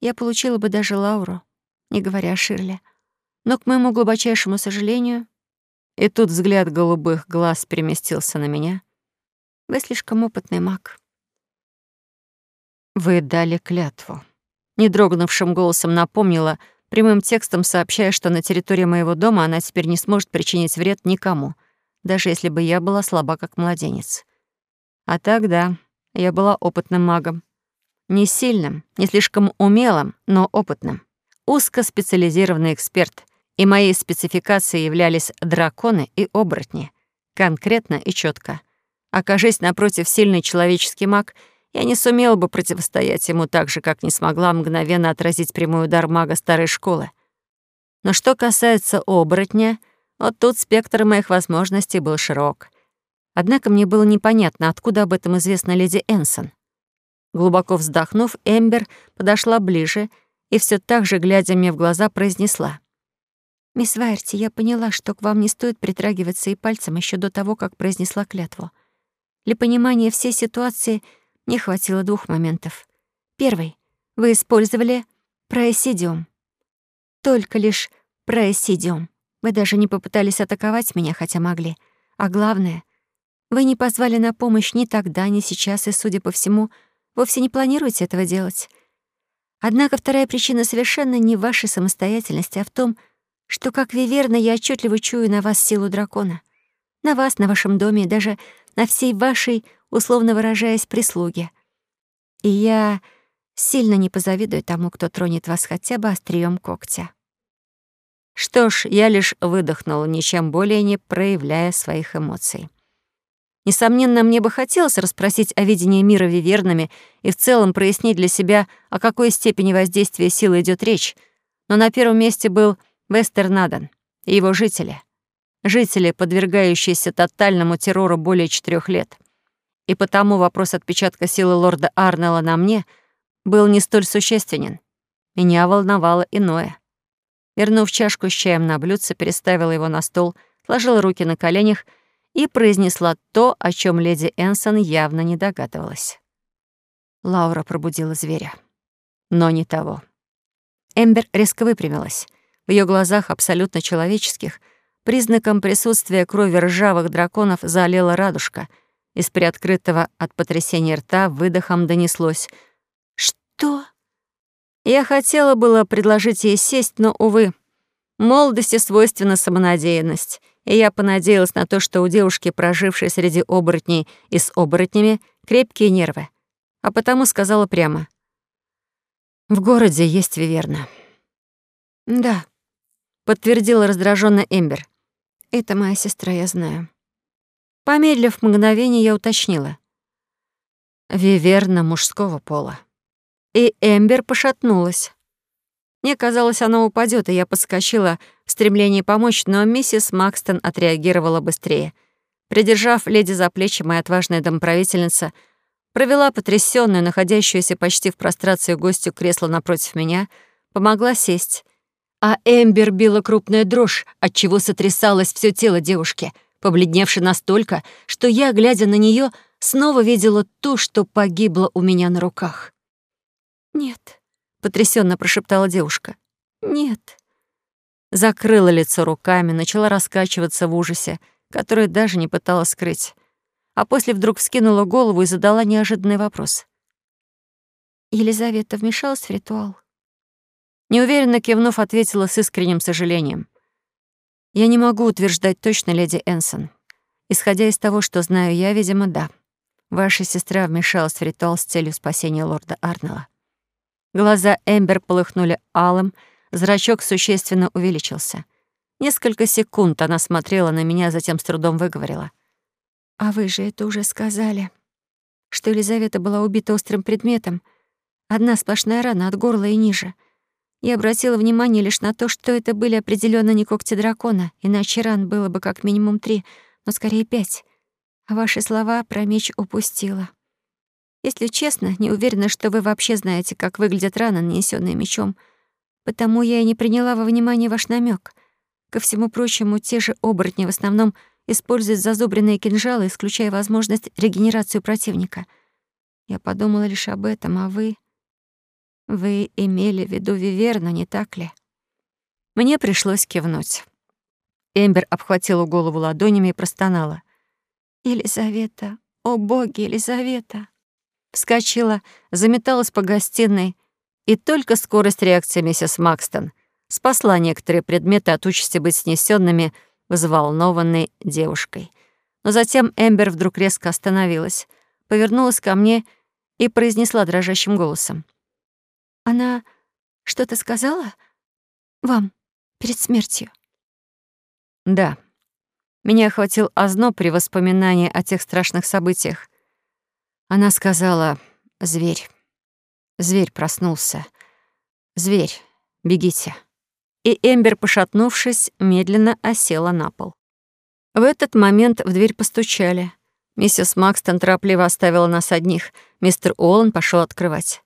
я получила бы даже Лауру, не говоря о Ширле. Но, к моему глубочайшему сожалению... И тут взгляд голубых глаз переместился на меня. Вы слишком опытный маг. «Вы дали клятву». Недрогнувшим голосом напомнила, прямым текстом сообщая, что на территории моего дома она теперь не сможет причинить вред никому, даже если бы я была слаба, как младенец. А тогда я была опытным магом. Не сильным, не слишком умелым, но опытным. Узкоспециализированный эксперт, и моей спецификацией являлись драконы и оборотни. Конкретно и четко. Окажись напротив сильный человеческий маг — я не сумела бы противостоять ему так же, как не смогла мгновенно отразить прямой удар мага старой школы. Но что касается оборотня, вот тут спектр моих возможностей был широк. Однако мне было непонятно, откуда об этом известна леди Энсон. Глубоко вздохнув, Эмбер подошла ближе и все так же, глядя мне в глаза, произнесла. «Мисс Вайерти, я поняла, что к вам не стоит притрагиваться и пальцем еще до того, как произнесла клятву. Для понимания всей ситуации — не хватило двух моментов. Первый. Вы использовали проэсидиум. Только лишь проэсидиум. Вы даже не попытались атаковать меня, хотя могли. А главное, вы не позвали на помощь ни тогда, ни сейчас, и, судя по всему, вовсе не планируете этого делать. Однако вторая причина совершенно не в вашей самостоятельности, а в том, что, как виверна, я отчетливо чую на вас силу дракона. На вас, на вашем доме и даже на всей вашей условно выражаясь, прислуги. И я сильно не позавидую тому, кто тронет вас хотя бы острием когтя. Что ж, я лишь выдохнула, ничем более не проявляя своих эмоций. Несомненно, мне бы хотелось расспросить о видении мира вивернами и в целом прояснить для себя, о какой степени воздействия силы идет речь, но на первом месте был Вестернаден и его жители. Жители, подвергающиеся тотальному террору более четырех лет — и потому вопрос отпечатка силы лорда Арнелла на мне был не столь существенен. Меня волновало иное. Вернув чашку с чаем на блюдце, переставила его на стол, сложила руки на коленях и произнесла то, о чем леди Энсон явно не догадывалась. Лаура пробудила зверя. Но не того. Эмбер резко выпрямилась. В ее глазах, абсолютно человеческих, признаком присутствия крови ржавых драконов залила радужка — из приоткрытого от потрясения рта выдохом донеслось. «Что?» Я хотела было предложить ей сесть, но, увы, молодости свойственна самонадеянность, и я понадеялась на то, что у девушки, прожившей среди оборотней и с оборотнями, крепкие нервы, а потому сказала прямо. «В городе есть Виверна». «Да», — подтвердила раздражённо Эмбер. «Это моя сестра, я знаю». Помедлив мгновение, я уточнила. Виверна мужского пола. И Эмбер пошатнулась. Мне казалось, она упадет, и я подскочила в стремлении помочь, но миссис Макстон отреагировала быстрее. Придержав леди за плечи, моя отважная домоправительница провела потрясённую, находящуюся почти в прострации гостю кресло напротив меня, помогла сесть. А Эмбер била крупная дрожь, отчего сотрясалось всё тело девушки — побледневшей настолько, что я, глядя на нее, снова видела то, что погибло у меня на руках. «Нет», — потрясенно прошептала девушка. «Нет». Закрыла лицо руками, начала раскачиваться в ужасе, который даже не пыталась скрыть. А после вдруг вскинула голову и задала неожиданный вопрос. Елизавета вмешалась в ритуал? Неуверенно кивнув, ответила с искренним сожалением. «Я не могу утверждать точно, леди Энсон. Исходя из того, что знаю я, видимо, да. Ваша сестра вмешалась в ритуал с целью спасения лорда Арнелла. Глаза Эмбер полыхнули алым, зрачок существенно увеличился. Несколько секунд она смотрела на меня, затем с трудом выговорила. «А вы же это уже сказали, что Елизавета была убита острым предметом. Одна сплошная рана от горла и ниже. Я обратила внимание лишь на то, что это были определенно не когти дракона, иначе ран было бы как минимум три, но скорее пять. А ваши слова про меч упустила. Если честно, не уверена, что вы вообще знаете, как выглядят раны, нанесенные мечом. Потому я и не приняла во внимание ваш намек. Ко всему прочему, те же оборотни в основном используют зазубренные кинжалы, исключая возможность регенерации противника. Я подумала лишь об этом, а вы... Вы имели в виду Виверна, не так ли? Мне пришлось кивнуть. Эмбер обхватила голову ладонями и простонала. «Елизавета! О, боги, Елизавета!» Вскочила, заметалась по гостиной, и только скорость реакции миссис Макстон спасла некоторые предметы от участи быть снесенными взволнованной девушкой. Но затем Эмбер вдруг резко остановилась, повернулась ко мне и произнесла дрожащим голосом. «Она что-то сказала вам перед смертью?» «Да». Меня охватил озноб при воспоминании о тех страшных событиях. Она сказала «Зверь». Зверь проснулся. «Зверь, бегите». И Эмбер, пошатнувшись, медленно осела на пол. В этот момент в дверь постучали. Миссис Макстон торопливо оставила нас одних. Мистер Оллен пошел открывать.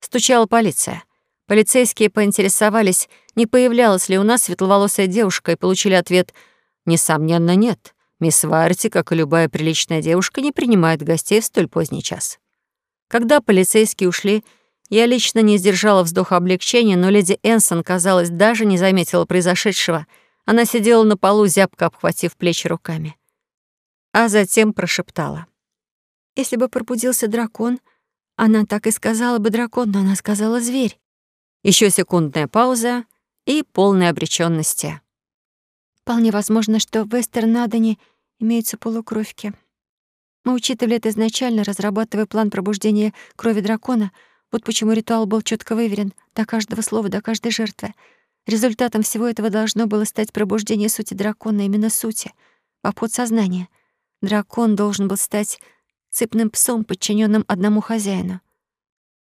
Стучала полиция. Полицейские поинтересовались, не появлялась ли у нас светловолосая девушка, и получили ответ «Несомненно, нет». Мисс Варти, как и любая приличная девушка, не принимает гостей в столь поздний час. Когда полицейские ушли, я лично не сдержала вздоха облегчения, но леди Энсон, казалось, даже не заметила произошедшего. Она сидела на полу, зябко обхватив плечи руками. А затем прошептала. «Если бы пробудился дракон, она так и сказала бы дракон, но она сказала зверь». Еще секундная пауза и полная обречённости. Вполне возможно, что в Вестернадене имеются полукровки. Мы учитывали это изначально, разрабатывая план пробуждения крови дракона. Вот почему ритуал был четко выверен, до каждого слова, до каждой жертвы. Результатом всего этого должно было стать пробуждение сути дракона, именно сути, в обход сознания. Дракон должен был стать цепным псом, подчиненным одному хозяину.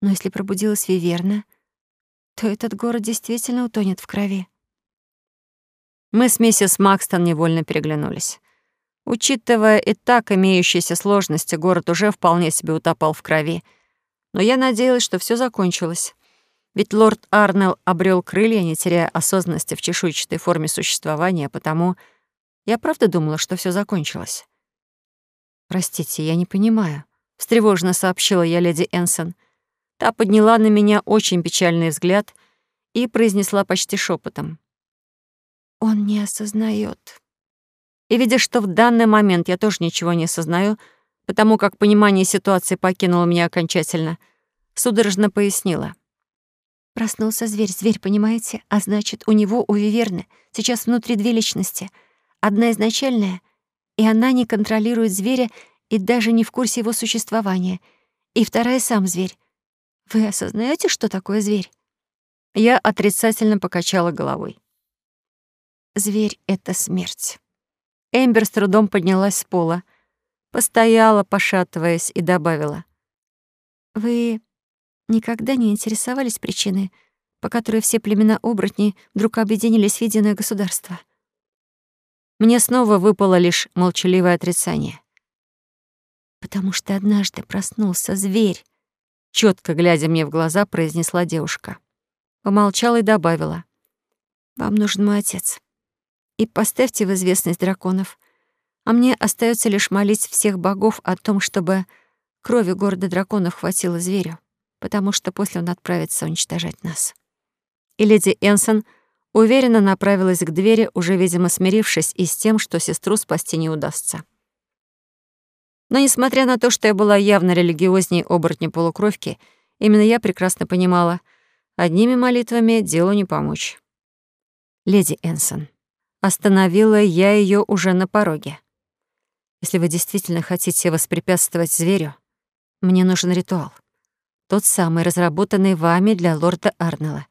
Но если пробудилась Виверна, то этот город действительно утонет в крови. Мы с миссис Макстон невольно переглянулись. Учитывая и так имеющиеся сложности, город уже вполне себе утопал в крови. Но я надеялась, что все закончилось. Ведь лорд Арнелл обрел крылья, не теряя осознанности в чешуйчатой форме существования, потому я правда думала, что все закончилось. «Простите, я не понимаю», — встревоженно сообщила я леди Энсон. Та подняла на меня очень печальный взгляд и произнесла почти шепотом: он не осознает. И видя, что в данный момент я тоже ничего не осознаю, потому как понимание ситуации покинуло меня окончательно, судорожно пояснила. Проснулся зверь, зверь, понимаете? А значит, у него, у Виверны, сейчас внутри две личности. Одна изначальная, и она не контролирует зверя и даже не в курсе его существования. И вторая сам зверь. Вы осознаете, что такое зверь? Я отрицательно покачала головой. Зверь — это смерть. Эмбер с трудом поднялась с пола, постояла, пошатываясь, и добавила. «Вы никогда не интересовались причиной, по которой все племена оборотней вдруг объединились в единое государство?» Мне снова выпало лишь молчаливое отрицание. «Потому что однажды проснулся зверь», — четко глядя мне в глаза, произнесла девушка. Помолчала и добавила. «Вам нужен мой отец и поставьте в известность драконов. А мне остается лишь молить всех богов о том, чтобы крови города драконов хватило зверю, потому что после он отправится уничтожать нас. И леди Энсон уверенно направилась к двери, уже, видимо, смирившись и с тем, что сестру спасти не удастся. Но несмотря на то, что я была явно религиозней оборотня полукровки, именно я прекрасно понимала, одними молитвами делу не помочь. «Леди Энсон», остановила я ее уже на пороге. «Если вы действительно хотите воспрепятствовать зверю, мне нужен ритуал. Тот самый, разработанный вами для лорда Арнелла.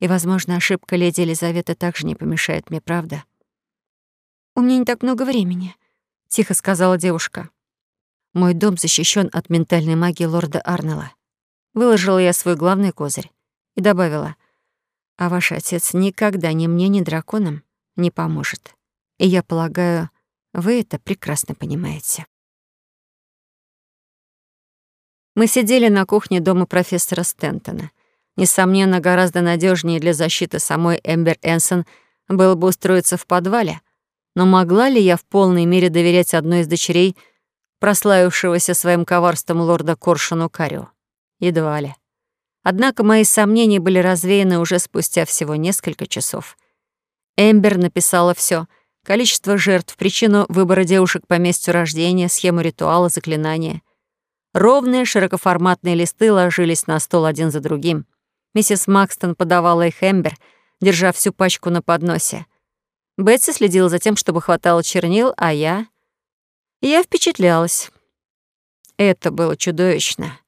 И, возможно, ошибка леди Елизаветы также не помешает мне, правда?» «У меня не так много времени», — тихо сказала девушка. Мой дом защищен от ментальной магии лорда Арнелла. Выложила я свой главный козырь и добавила, а ваш отец никогда ни мне, ни драконам не поможет. И я полагаю, вы это прекрасно понимаете. Мы сидели на кухне дома профессора Стентона. Несомненно, гораздо надежнее для защиты самой Эмбер Энсон было бы устроиться в подвале, но могла ли я в полной мере доверять одной из дочерей — прославившегося своим коварством лорда Коршуну Карио. Едва ли. Однако мои сомнения были развеяны уже спустя всего несколько часов. Эмбер написала все: количество жертв, причину выбора девушек по месту рождения, схему ритуала, заклинания. Ровные широкоформатные листы ложились на стол один за другим. Миссис Макстон подавала их Эмбер, держа всю пачку на подносе. Бетси следила за тем, чтобы хватало чернил, а я я впечатлялась. Это было чудовищно.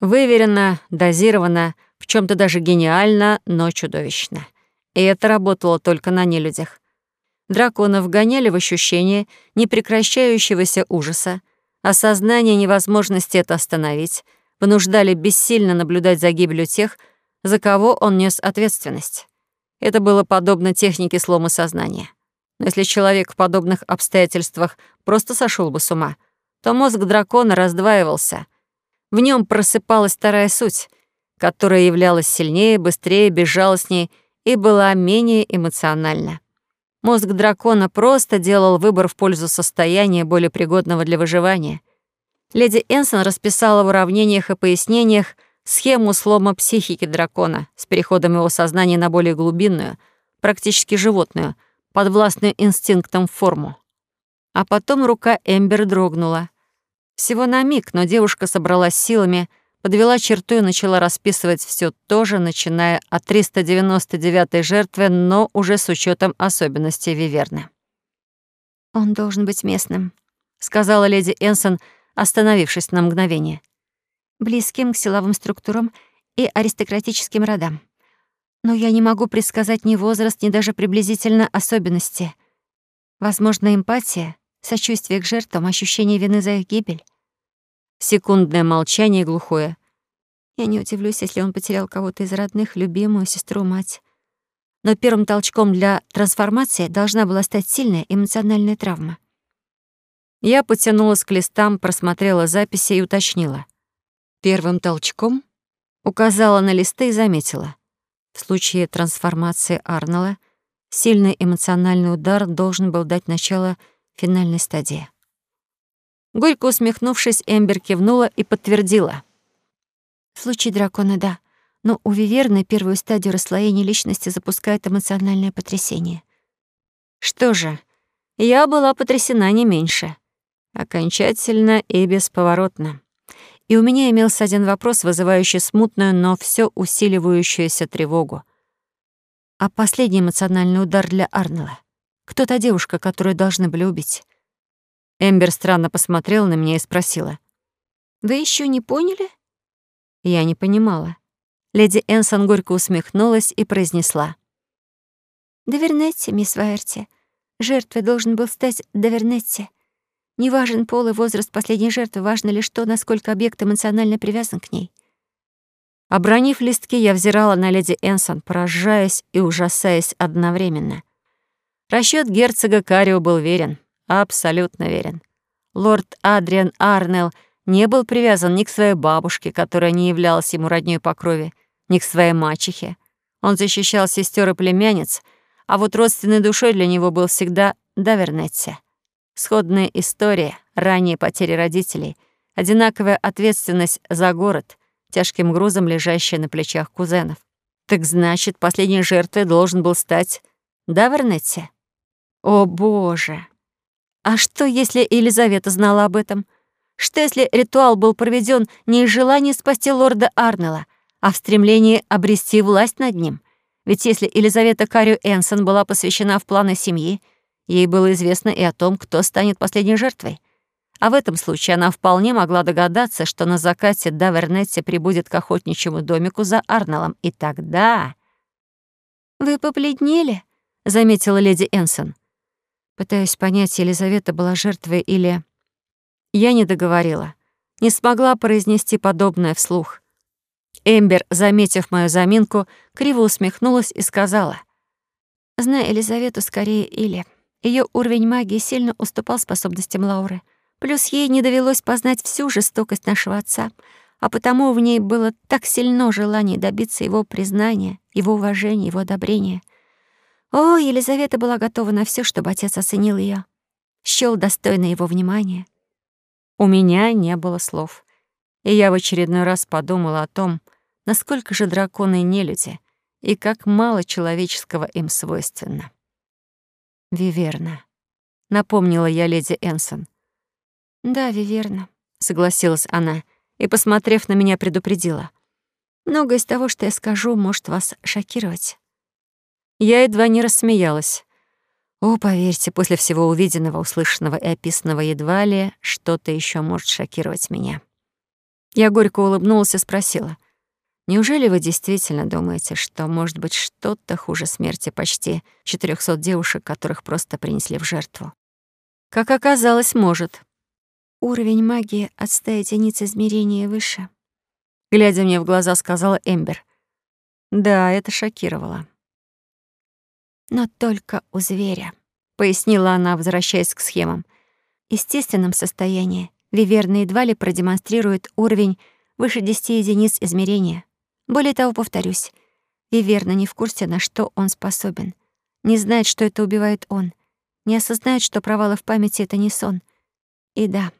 Выверено, дозировано, в чем то даже гениально, но чудовищно. И это работало только на нелюдях. Драконов гоняли в ощущение непрекращающегося ужаса, осознание невозможности это остановить, вынуждали бессильно наблюдать за гибелью тех, за кого он нес ответственность. Это было подобно технике слома сознания. Но если человек в подобных обстоятельствах просто сошел бы с ума, то мозг дракона раздваивался. В нем просыпалась вторая суть, которая являлась сильнее, быстрее, безжалостнее и была менее эмоциональна. Мозг дракона просто делал выбор в пользу состояния, более пригодного для выживания. Леди Энсон расписала в уравнениях и пояснениях схему слома психики дракона с переходом его сознания на более глубинную, практически животную — подвластную инстинктам форму. А потом рука Эмбер дрогнула. Всего на миг, но девушка собралась силами, подвела черту и начала расписывать все то же, начиная от 399-й жертвы, но уже с учетом особенностей Виверны. «Он должен быть местным», — сказала леди Энсон, остановившись на мгновение. «Близким к силовым структурам и аристократическим родам но я не могу предсказать ни возраст, ни даже приблизительно особенности. Возможно, эмпатия, сочувствие к жертвам, ощущение вины за их гибель. Секундное молчание глухое. Я не удивлюсь, если он потерял кого-то из родных, любимую, сестру, мать. Но первым толчком для трансформации должна была стать сильная эмоциональная травма. Я потянулась к листам, просмотрела записи и уточнила. Первым толчком указала на листы и заметила. В случае трансформации Арнелла сильный эмоциональный удар должен был дать начало финальной стадии. Горько усмехнувшись, Эмбер кивнула и подтвердила. В случае дракона — да, но у Виверны первую стадию расслоения личности запускает эмоциональное потрясение. Что же, я была потрясена не меньше. Окончательно и бесповоротно. И у меня имелся один вопрос, вызывающий смутную, но все усиливающуюся тревогу. А последний эмоциональный удар для Арнелла? Кто та девушка, которую должны были убить? Эмбер странно посмотрела на меня и спросила. «Вы еще не поняли?» Я не понимала. Леди Энсон горько усмехнулась и произнесла. «Довернетти, мисс Вайерти. Жертвой должен был стать Довернетти. Не важен пол и возраст последней жертвы, важно лишь то, насколько объект эмоционально привязан к ней. Обронив листки, я взирала на леди Энсон, поражаясь и ужасаясь одновременно. Расчёт герцога Карио был верен, абсолютно верен. Лорд Адриан Арнелл не был привязан ни к своей бабушке, которая не являлась ему роднёй по крови, ни к своей мачехе. Он защищал сестер и племянниц, а вот родственной душой для него был всегда Давернетти. Сходная история, ранние потери родителей, одинаковая ответственность за город, тяжким грузом лежащая на плечах кузенов. Так значит, последней жертвой должен был стать Давернетти? О, боже! А что, если Елизавета знала об этом? Что, если ритуал был проведен не из желания спасти лорда Арнелла, а в стремлении обрести власть над ним? Ведь если Елизавета Карю Энсон была посвящена в планы семьи, ей было известно и о том, кто станет последней жертвой. А в этом случае она вполне могла догадаться, что на закате Давернетти прибудет к охотничьему домику за Арнеллом, и тогда... «Вы побледнели?» — заметила леди Энсон. Пытаясь понять, Елизавета была жертвой или... Я не договорила. Не смогла произнести подобное вслух. Эмбер, заметив мою заминку, криво усмехнулась и сказала. «Зная Елизавету, скорее или. Ее уровень магии сильно уступал способностям Лауры. Плюс ей не довелось познать всю жестокость нашего отца, а потому в ней было так сильно желание добиться его признания, его уважения, его одобрения. О, Елизавета была готова на все, чтобы отец оценил ее, счёл достойно его внимания. У меня не было слов, и я в очередной раз подумала о том, насколько же драконы не люди и как мало человеческого им свойственно. «Виверна», — напомнила я леди Энсон. «Да, Виверна», — согласилась она и, посмотрев на меня, предупредила. «Многое из того, что я скажу, может вас шокировать». Я едва не рассмеялась. О, поверьте, после всего увиденного, услышанного и описанного едва ли что-то еще может шокировать меня. Я горько улыбнулась и спросила. «Неужели вы действительно думаете, что может быть что-то хуже смерти почти 400 девушек, которых просто принесли в жертву?» «Как оказалось, может». «Уровень магии от 100 единиц измерения выше», — глядя мне в глаза, сказала Эмбер. Да, это шокировало но только у зверя», — пояснила она, возвращаясь к схемам. «В естественном состоянии Виверна едва ли продемонстрирует уровень выше 10 единиц измерения. Более того, повторюсь, Виверна не в курсе, на что он способен, не знает, что это убивает он, не осознает, что провалы в памяти — это не сон. И да,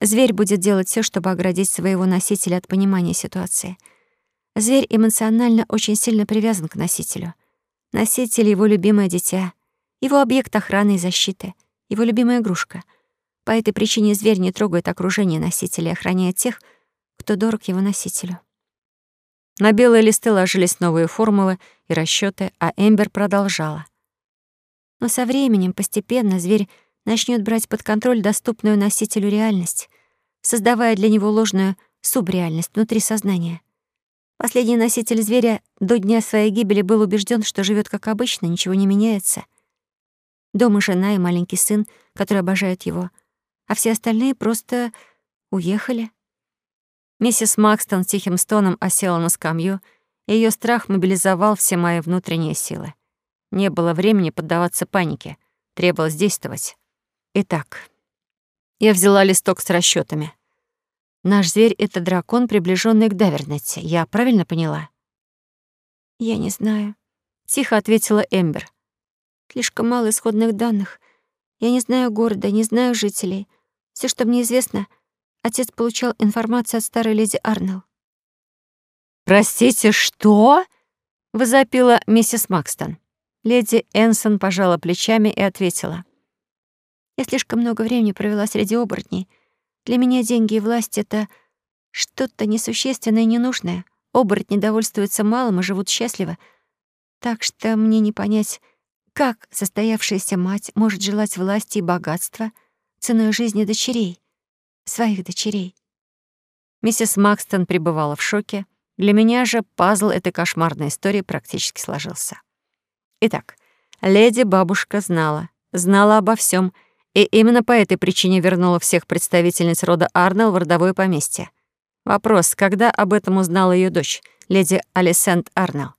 зверь будет делать все, чтобы оградить своего носителя от понимания ситуации. Зверь эмоционально очень сильно привязан к носителю — Носитель — его любимое дитя, его объект охраны и защиты, его любимая игрушка. По этой причине зверь не трогает окружение носителя и охраняет тех, кто дорог его носителю. На белые листы ложились новые формулы и расчеты, а Эмбер продолжала. Но со временем постепенно зверь начнет брать под контроль доступную носителю реальность, создавая для него ложную субреальность внутри сознания. Последний носитель зверя до дня своей гибели был убежден, что живет как обычно, ничего не меняется. Дома жена и маленький сын, который обожает его, а все остальные просто уехали. Миссис Макстон тихим стоном осела на скамью, и ее страх мобилизовал все мои внутренние силы. Не было времени поддаваться панике, требовалось действовать. Итак, я взяла листок с расчетами. Наш зверь — это дракон, приближенный к Давернете. Я правильно поняла?» «Я не знаю», — тихо ответила Эмбер. «Слишком мало исходных данных. Я не знаю города, не знаю жителей. Все, что мне известно, отец получал информацию от старой леди Арнелл». «Простите, что?» — возопила миссис Макстон. Леди Энсон пожала плечами и ответила. «Я слишком много времени провела среди оборотней, для меня деньги и власть — это что-то несущественное и ненужное. Оборотни довольствуются малым и живут счастливо. Так что мне не понять, как состоявшаяся мать может желать власти и богатства ценой жизни дочерей, своих дочерей. Миссис Макстон пребывала в шоке. Для меня же пазл этой кошмарной истории практически сложился. Итак, леди-бабушка знала, знала обо всем и именно по этой причине вернула всех представительниц рода Арнелл в родовое поместье. Вопрос, когда об этом узнала ее дочь, леди Алисент Арнелл?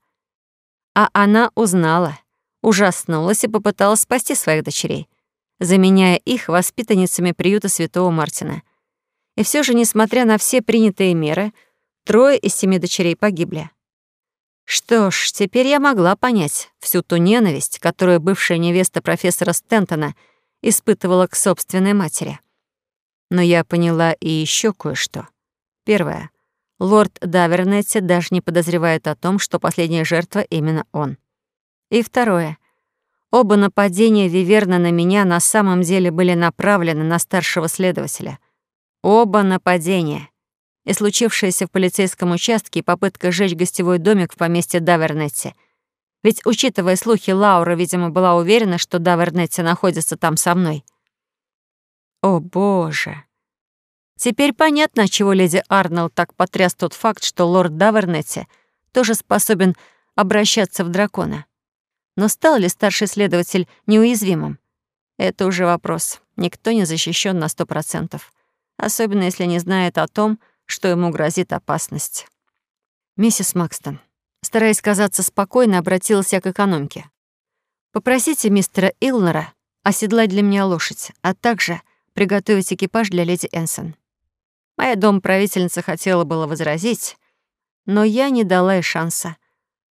А она узнала, ужаснулась и попыталась спасти своих дочерей, заменяя их воспитанницами приюта Святого Мартина. И все же, несмотря на все принятые меры, трое из семи дочерей погибли. Что ж, теперь я могла понять всю ту ненависть, которую бывшая невеста профессора Стентона — испытывала к собственной матери. Но я поняла и еще кое-что. Первое. Лорд Давернетти даже не подозревает о том, что последняя жертва именно он. И второе. Оба нападения Виверна на меня на самом деле были направлены на старшего следователя. Оба нападения. И случившееся в полицейском участке попытка сжечь гостевой домик в поместье Давернетти. Ведь, учитывая слухи, Лаура, видимо, была уверена, что Давернетти находится там со мной. О, боже. Теперь понятно, чего леди Арнелл так потряс тот факт, что лорд Давернетти тоже способен обращаться в дракона. Но стал ли старший следователь неуязвимым? Это уже вопрос. Никто не защищен на сто процентов. Особенно, если не знает о том, что ему грозит опасность. Миссис Макстон, стараясь казаться спокойно, обратилась я к экономке. «Попросите мистера Илнера оседлать для меня лошадь, а также приготовить экипаж для леди Энсон». Моя домправительница хотела было возразить, но я не дала ей шанса.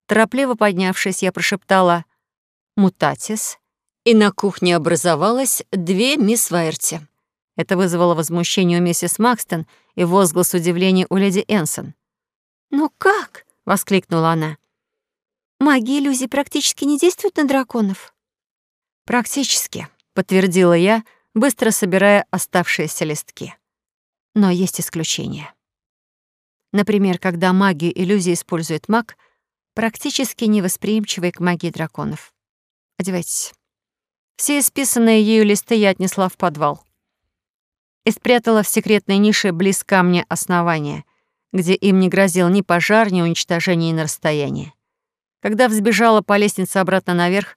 Торопливо поднявшись, я прошептала «Мутатис», и на кухне образовалось две мисс Вайерти. Это вызвало возмущение у миссис Макстон и возглас удивления у леди Энсон. «Ну как?» — воскликнула она. «Магия иллюзий практически не действует на драконов?» «Практически», — подтвердила я, быстро собирая оставшиеся листки. Но есть исключения. Например, когда магию иллюзий использует маг, практически невосприимчивый к магии драконов. Одевайтесь. Все исписанные ею листы я отнесла в подвал и спрятала в секретной нише близ камня основания, где им не грозил ни пожар, ни уничтожение на расстоянии. Когда взбежала по лестнице обратно наверх,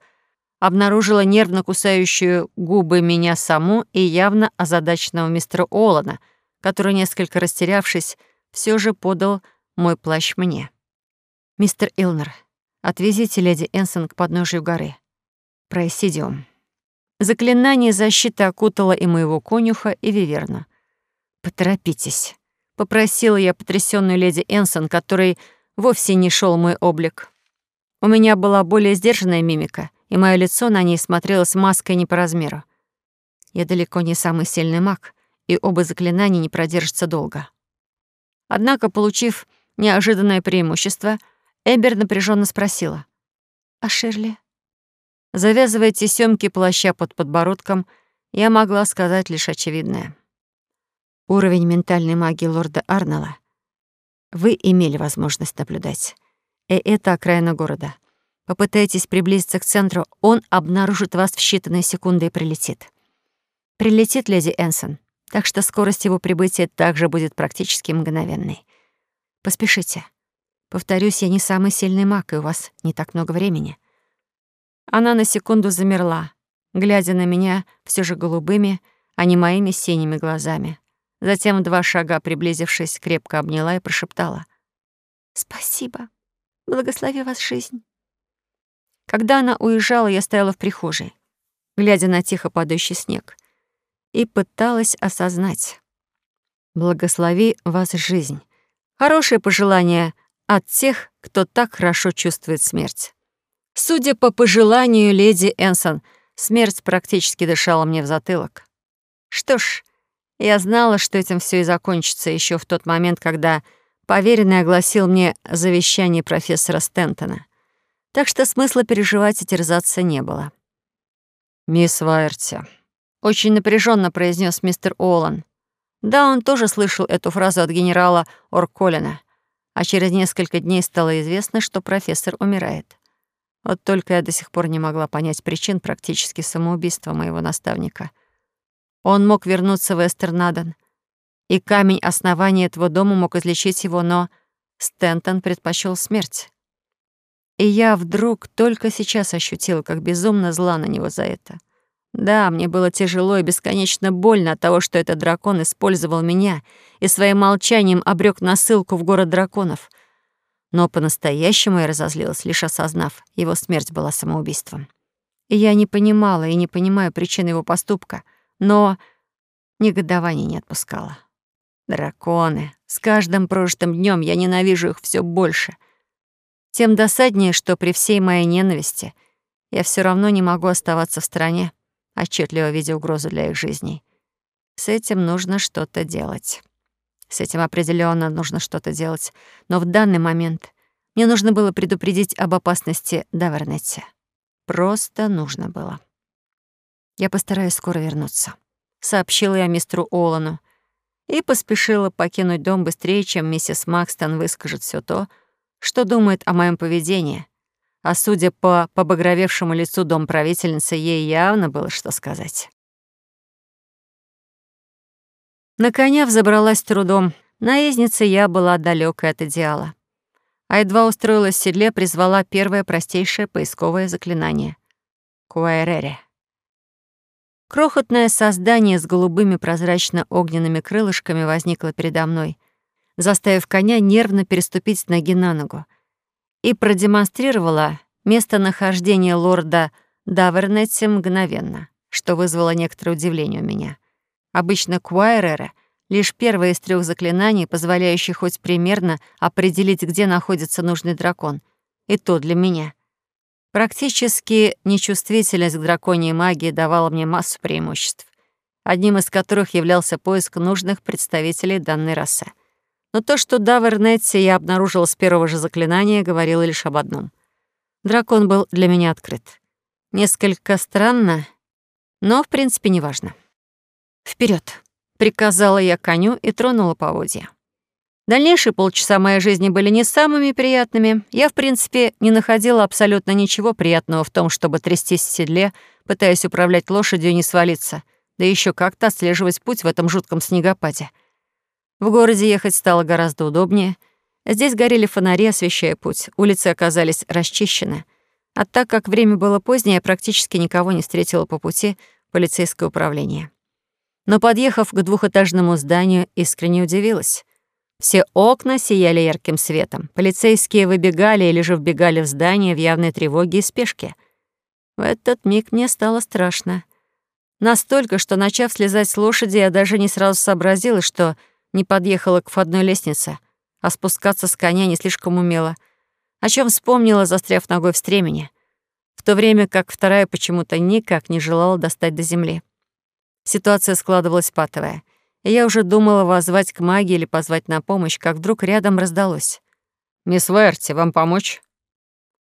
обнаружила нервно кусающую губы меня саму и явно озадаченного мистера Олана, который, несколько растерявшись, все же подал мой плащ мне. «Мистер Илнер, отвезите леди Энсон к подножию горы. Проэсидиум. Заклинание защиты окутало и моего конюха, и Виверна. «Поторопитесь», — попросила я потрясённую леди Энсон, которой вовсе не шел мой облик. У меня была более сдержанная мимика, и мое лицо на ней смотрелось маской не по размеру. Я далеко не самый сильный маг, и оба заклинания не продержатся долго. Однако, получив неожиданное преимущество, Эмбер напряженно спросила. «А Ширли?» Завязывая тесёмки плаща под подбородком, я могла сказать лишь очевидное. Уровень ментальной магии лорда Арнелла вы имели возможность наблюдать. И это окраина города. Попытайтесь приблизиться к центру, он обнаружит вас в считанные секунды и прилетит. Прилетит леди Энсон, так что скорость его прибытия также будет практически мгновенной. Поспешите. Повторюсь, я не самый сильный маг, и у вас не так много времени. Она на секунду замерла, глядя на меня все же голубыми, а не моими синими глазами. Затем два шага, приблизившись, крепко обняла и прошептала. «Спасибо. Благослови вас жизнь». Когда она уезжала, я стояла в прихожей, глядя на тихо падающий снег, и пыталась осознать. «Благослови вас жизнь». Хорошее пожелание от тех, кто так хорошо чувствует смерть. Судя по пожеланию леди Энсон, смерть практически дышала мне в затылок. Что ж, я знала, что этим все и закончится еще в тот момент, когда поверенный огласил мне завещание профессора Стентона. Так что смысла переживать и терзаться не было. «Мисс Вайерти», — очень напряженно произнес мистер Олан. Да, он тоже слышал эту фразу от генерала Орколина, а через несколько дней стало известно, что профессор умирает. Вот только я до сих пор не могла понять причин практически самоубийства моего наставника. Он мог вернуться в Эстернаден, и камень основания этого дома мог излечить его, но Стентон предпочел смерть. И я вдруг только сейчас ощутила, как безумно зла на него за это. Да, мне было тяжело и бесконечно больно от того, что этот дракон использовал меня и своим молчанием обрек на ссылку в город драконов — но по-настоящему я разозлилась, лишь осознав, его смерть была самоубийством. Я не понимала и не понимаю причины его поступка, но негодование не отпускало. Драконы. С каждым прожитым днем я ненавижу их все больше. Тем досаднее, что при всей моей ненависти я все равно не могу оставаться в стороне отчетливо видя угрозу для их жизней. С этим нужно что-то делать. С этим определенно нужно что-то делать. Но в данный момент мне нужно было предупредить об опасности Давернетти. Просто нужно было. «Я постараюсь скоро вернуться», — сообщила я мистеру Олану и поспешила покинуть дом быстрее, чем миссис Макстон выскажет все то, что думает о моем поведении. А судя по побагровевшему лицу дом правительницы, ей явно было что сказать. На коня взобралась трудом. Наездницей я была далекой от идеала. А едва устроилась в седле, призвала первое простейшее поисковое заклинание — Куайрере. Крохотное создание с голубыми прозрачно-огненными крылышками возникло передо мной, заставив коня нервно переступить с ноги на ногу, и продемонстрировала местонахождение лорда Давернетти мгновенно, что вызвало некоторое удивление у меня. Обычно Куайрера — лишь первое из трех заклинаний, позволяющих хоть примерно определить, где находится нужный дракон. И то для меня. Практически нечувствительность к драконьей магии давала мне массу преимуществ, одним из которых являлся поиск нужных представителей данной расы. Но то, что Давернетти я обнаружила с первого же заклинания, говорило лишь об одном. Дракон был для меня открыт. Несколько странно, но, в принципе, неважно. Вперед! приказала я коню и тронула поводья. Дальнейшие полчаса моей жизни были не самыми приятными. Я, в принципе, не находила абсолютно ничего приятного в том, чтобы трястись в седле, пытаясь управлять лошадью и не свалиться, да еще как-то отслеживать путь в этом жутком снегопаде. В городе ехать стало гораздо удобнее. Здесь горели фонари, освещая путь. Улицы оказались расчищены. А так как время было позднее, я практически никого не встретила по пути полицейское управление но, подъехав к двухэтажному зданию, искренне удивилась. Все окна сияли ярким светом. Полицейские выбегали или же вбегали в здание в явной тревоге и спешке. В этот миг мне стало страшно. Настолько, что, начав слезать с лошади, я даже не сразу сообразила, что не подъехала к входной лестнице, а спускаться с коня не слишком умела, о чем вспомнила, застряв ногой в стремени, в то время как вторая почему-то никак не желала достать до земли. Ситуация складывалась патовая. И я уже думала воззвать к магии или позвать на помощь, как вдруг рядом раздалось. «Мисс Верти, вам помочь?»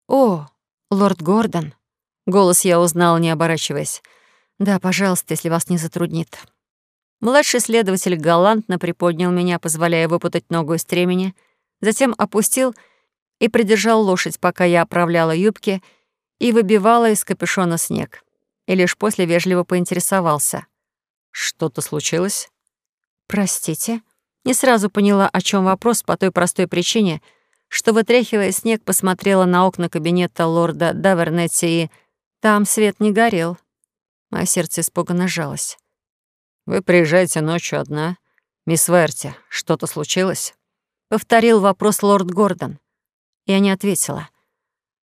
«О, лорд Гордон!» Голос я узнал, не оборачиваясь. «Да, пожалуйста, если вас не затруднит». Младший следователь галантно приподнял меня, позволяя выпутать ногу из стремени, затем опустил и придержал лошадь, пока я оправляла юбки и выбивала из капюшона снег. И лишь после вежливо поинтересовался. Что-то случилось? Простите. Не сразу поняла, о чем вопрос, по той простой причине, что, вытряхивая снег, посмотрела на окна кабинета лорда Давернетти и там свет не горел. Мое сердце испуганно сжалось. «Вы приезжаете ночью одна. Мисс Верти, что-то случилось?» Повторил вопрос лорд Гордон. Я не ответила.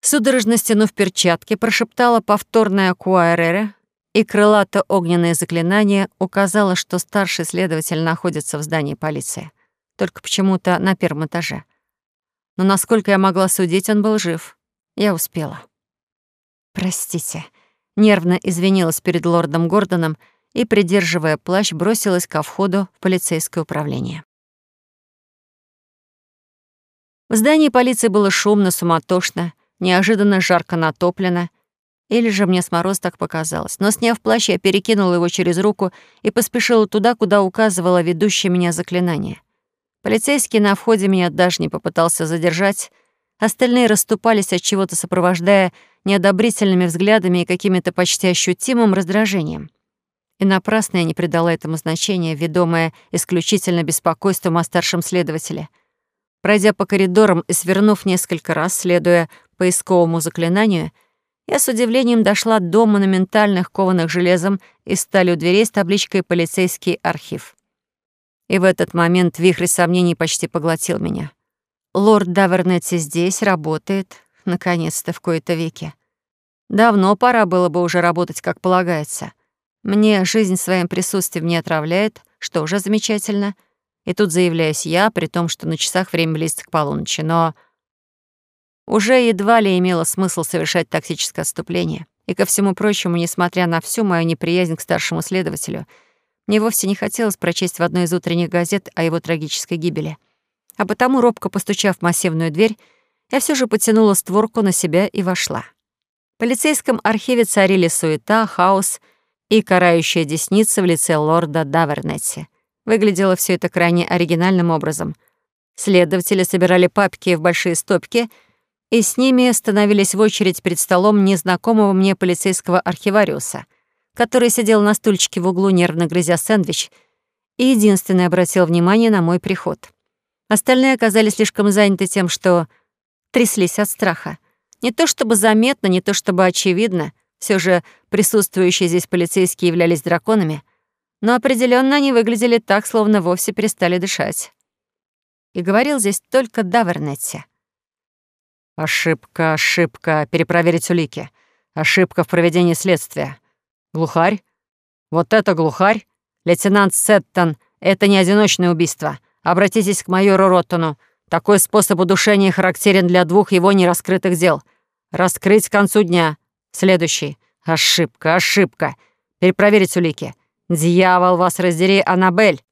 Судорожно стянув перчатки, прошептала повторное «Куайрере», и крылато-огненное заклинание указало, что старший следователь находится в здании полиции, только почему-то на первом этаже. Но насколько я могла судить, он был жив. Я успела. «Простите», — нервно извинилась перед лордом Гордоном и, придерживая плащ, бросилась ко входу в полицейское управление. В здании полиции было шумно, суматошно, неожиданно жарко натоплено — или же мне с мороз так показалось. Но, сняв плащ, я перекинула его через руку и поспешила туда, куда указывало ведущее меня заклинание. Полицейский на входе меня даже не попытался задержать. Остальные расступались от чего-то, сопровождая неодобрительными взглядами и какими-то почти ощутимым раздражением. И напрасно я не придала этому значения, ведомая исключительно беспокойством о старшем следователе. Пройдя по коридорам и свернув несколько раз, следуя поисковому заклинанию, я с удивлением дошла до монументальных кованых железом и стали у дверей с табличкой «Полицейский архив». И в этот момент вихрь сомнений почти поглотил меня. Лорд Давернетти здесь, работает, наконец-то, в кои-то веке. Давно пора было бы уже работать, как полагается. Мне жизнь своим присутствием не отравляет, что уже замечательно. И тут заявляюсь я, при том, что на часах время близко к полуночи, но уже едва ли имело смысл совершать тактическое отступление. И ко всему прочему, несмотря на всю мою неприязнь к старшему следователю, мне вовсе не хотелось прочесть в одной из утренних газет о его трагической гибели. А потому, робко постучав в массивную дверь, я все же потянула створку на себя и вошла. В полицейском архиве царили суета, хаос и карающая десница в лице лорда Давернетти. Выглядело все это крайне оригинальным образом. Следователи собирали папки в большие стопки — и с ними становились в очередь перед столом незнакомого мне полицейского архивариуса, который сидел на стульчике в углу, нервно грызя сэндвич, и единственный обратил внимание на мой приход. Остальные оказались слишком заняты тем, что тряслись от страха. Не то чтобы заметно, не то чтобы очевидно, все же присутствующие здесь полицейские являлись драконами, но определенно они выглядели так, словно вовсе перестали дышать. И говорил здесь только Давернетти. Ошибка, ошибка. Перепроверить улики. Ошибка в проведении следствия. Глухарь? Вот это глухарь? Лейтенант Сеттон, это не одиночное убийство. Обратитесь к майору Роттону. Такой способ удушения характерен для двух его нераскрытых дел. Раскрыть к концу дня. Следующий. Ошибка, ошибка. Перепроверить улики. Дьявол, вас раздери, Аннабель.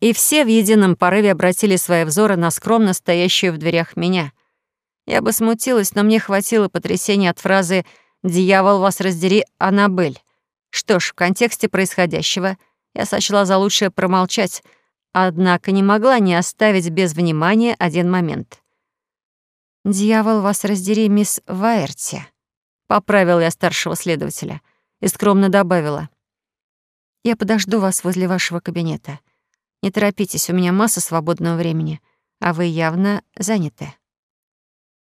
И все в едином порыве обратили свои взоры на скромно стоящую в дверях меня — я бы смутилась, но мне хватило потрясения от фразы «Дьявол, вас раздери, Аннабель». Что ж, в контексте происходящего я сочла за лучшее промолчать, однако не могла не оставить без внимания один момент. «Дьявол, вас раздери, мисс Вайерти», — поправила я старшего следователя и скромно добавила. «Я подожду вас возле вашего кабинета. Не торопитесь, у меня масса свободного времени, а вы явно заняты».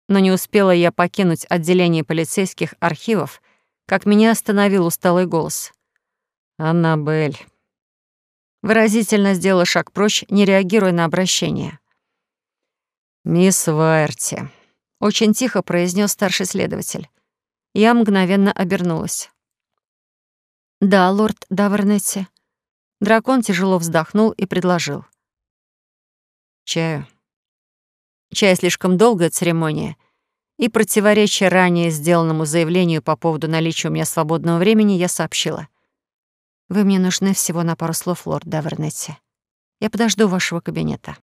Но не успела я покинуть отделение полицейских архивов, как меня остановил усталый голос. «Аннабель». Выразительно сделала шаг прочь, не реагируя на обращение. «Мисс Вайерти», — очень тихо произнес старший следователь. Я мгновенно обернулась. «Да, лорд Давернетти». Дракон тяжело вздохнул и предложил. «Чаю». Чай слишком долгая церемония, и, противоречия ранее сделанному заявлению по поводу наличия у меня свободного времени, я сообщила. «Вы мне нужны всего на пару слов, лорд Давернетти. Я подожду вашего кабинета».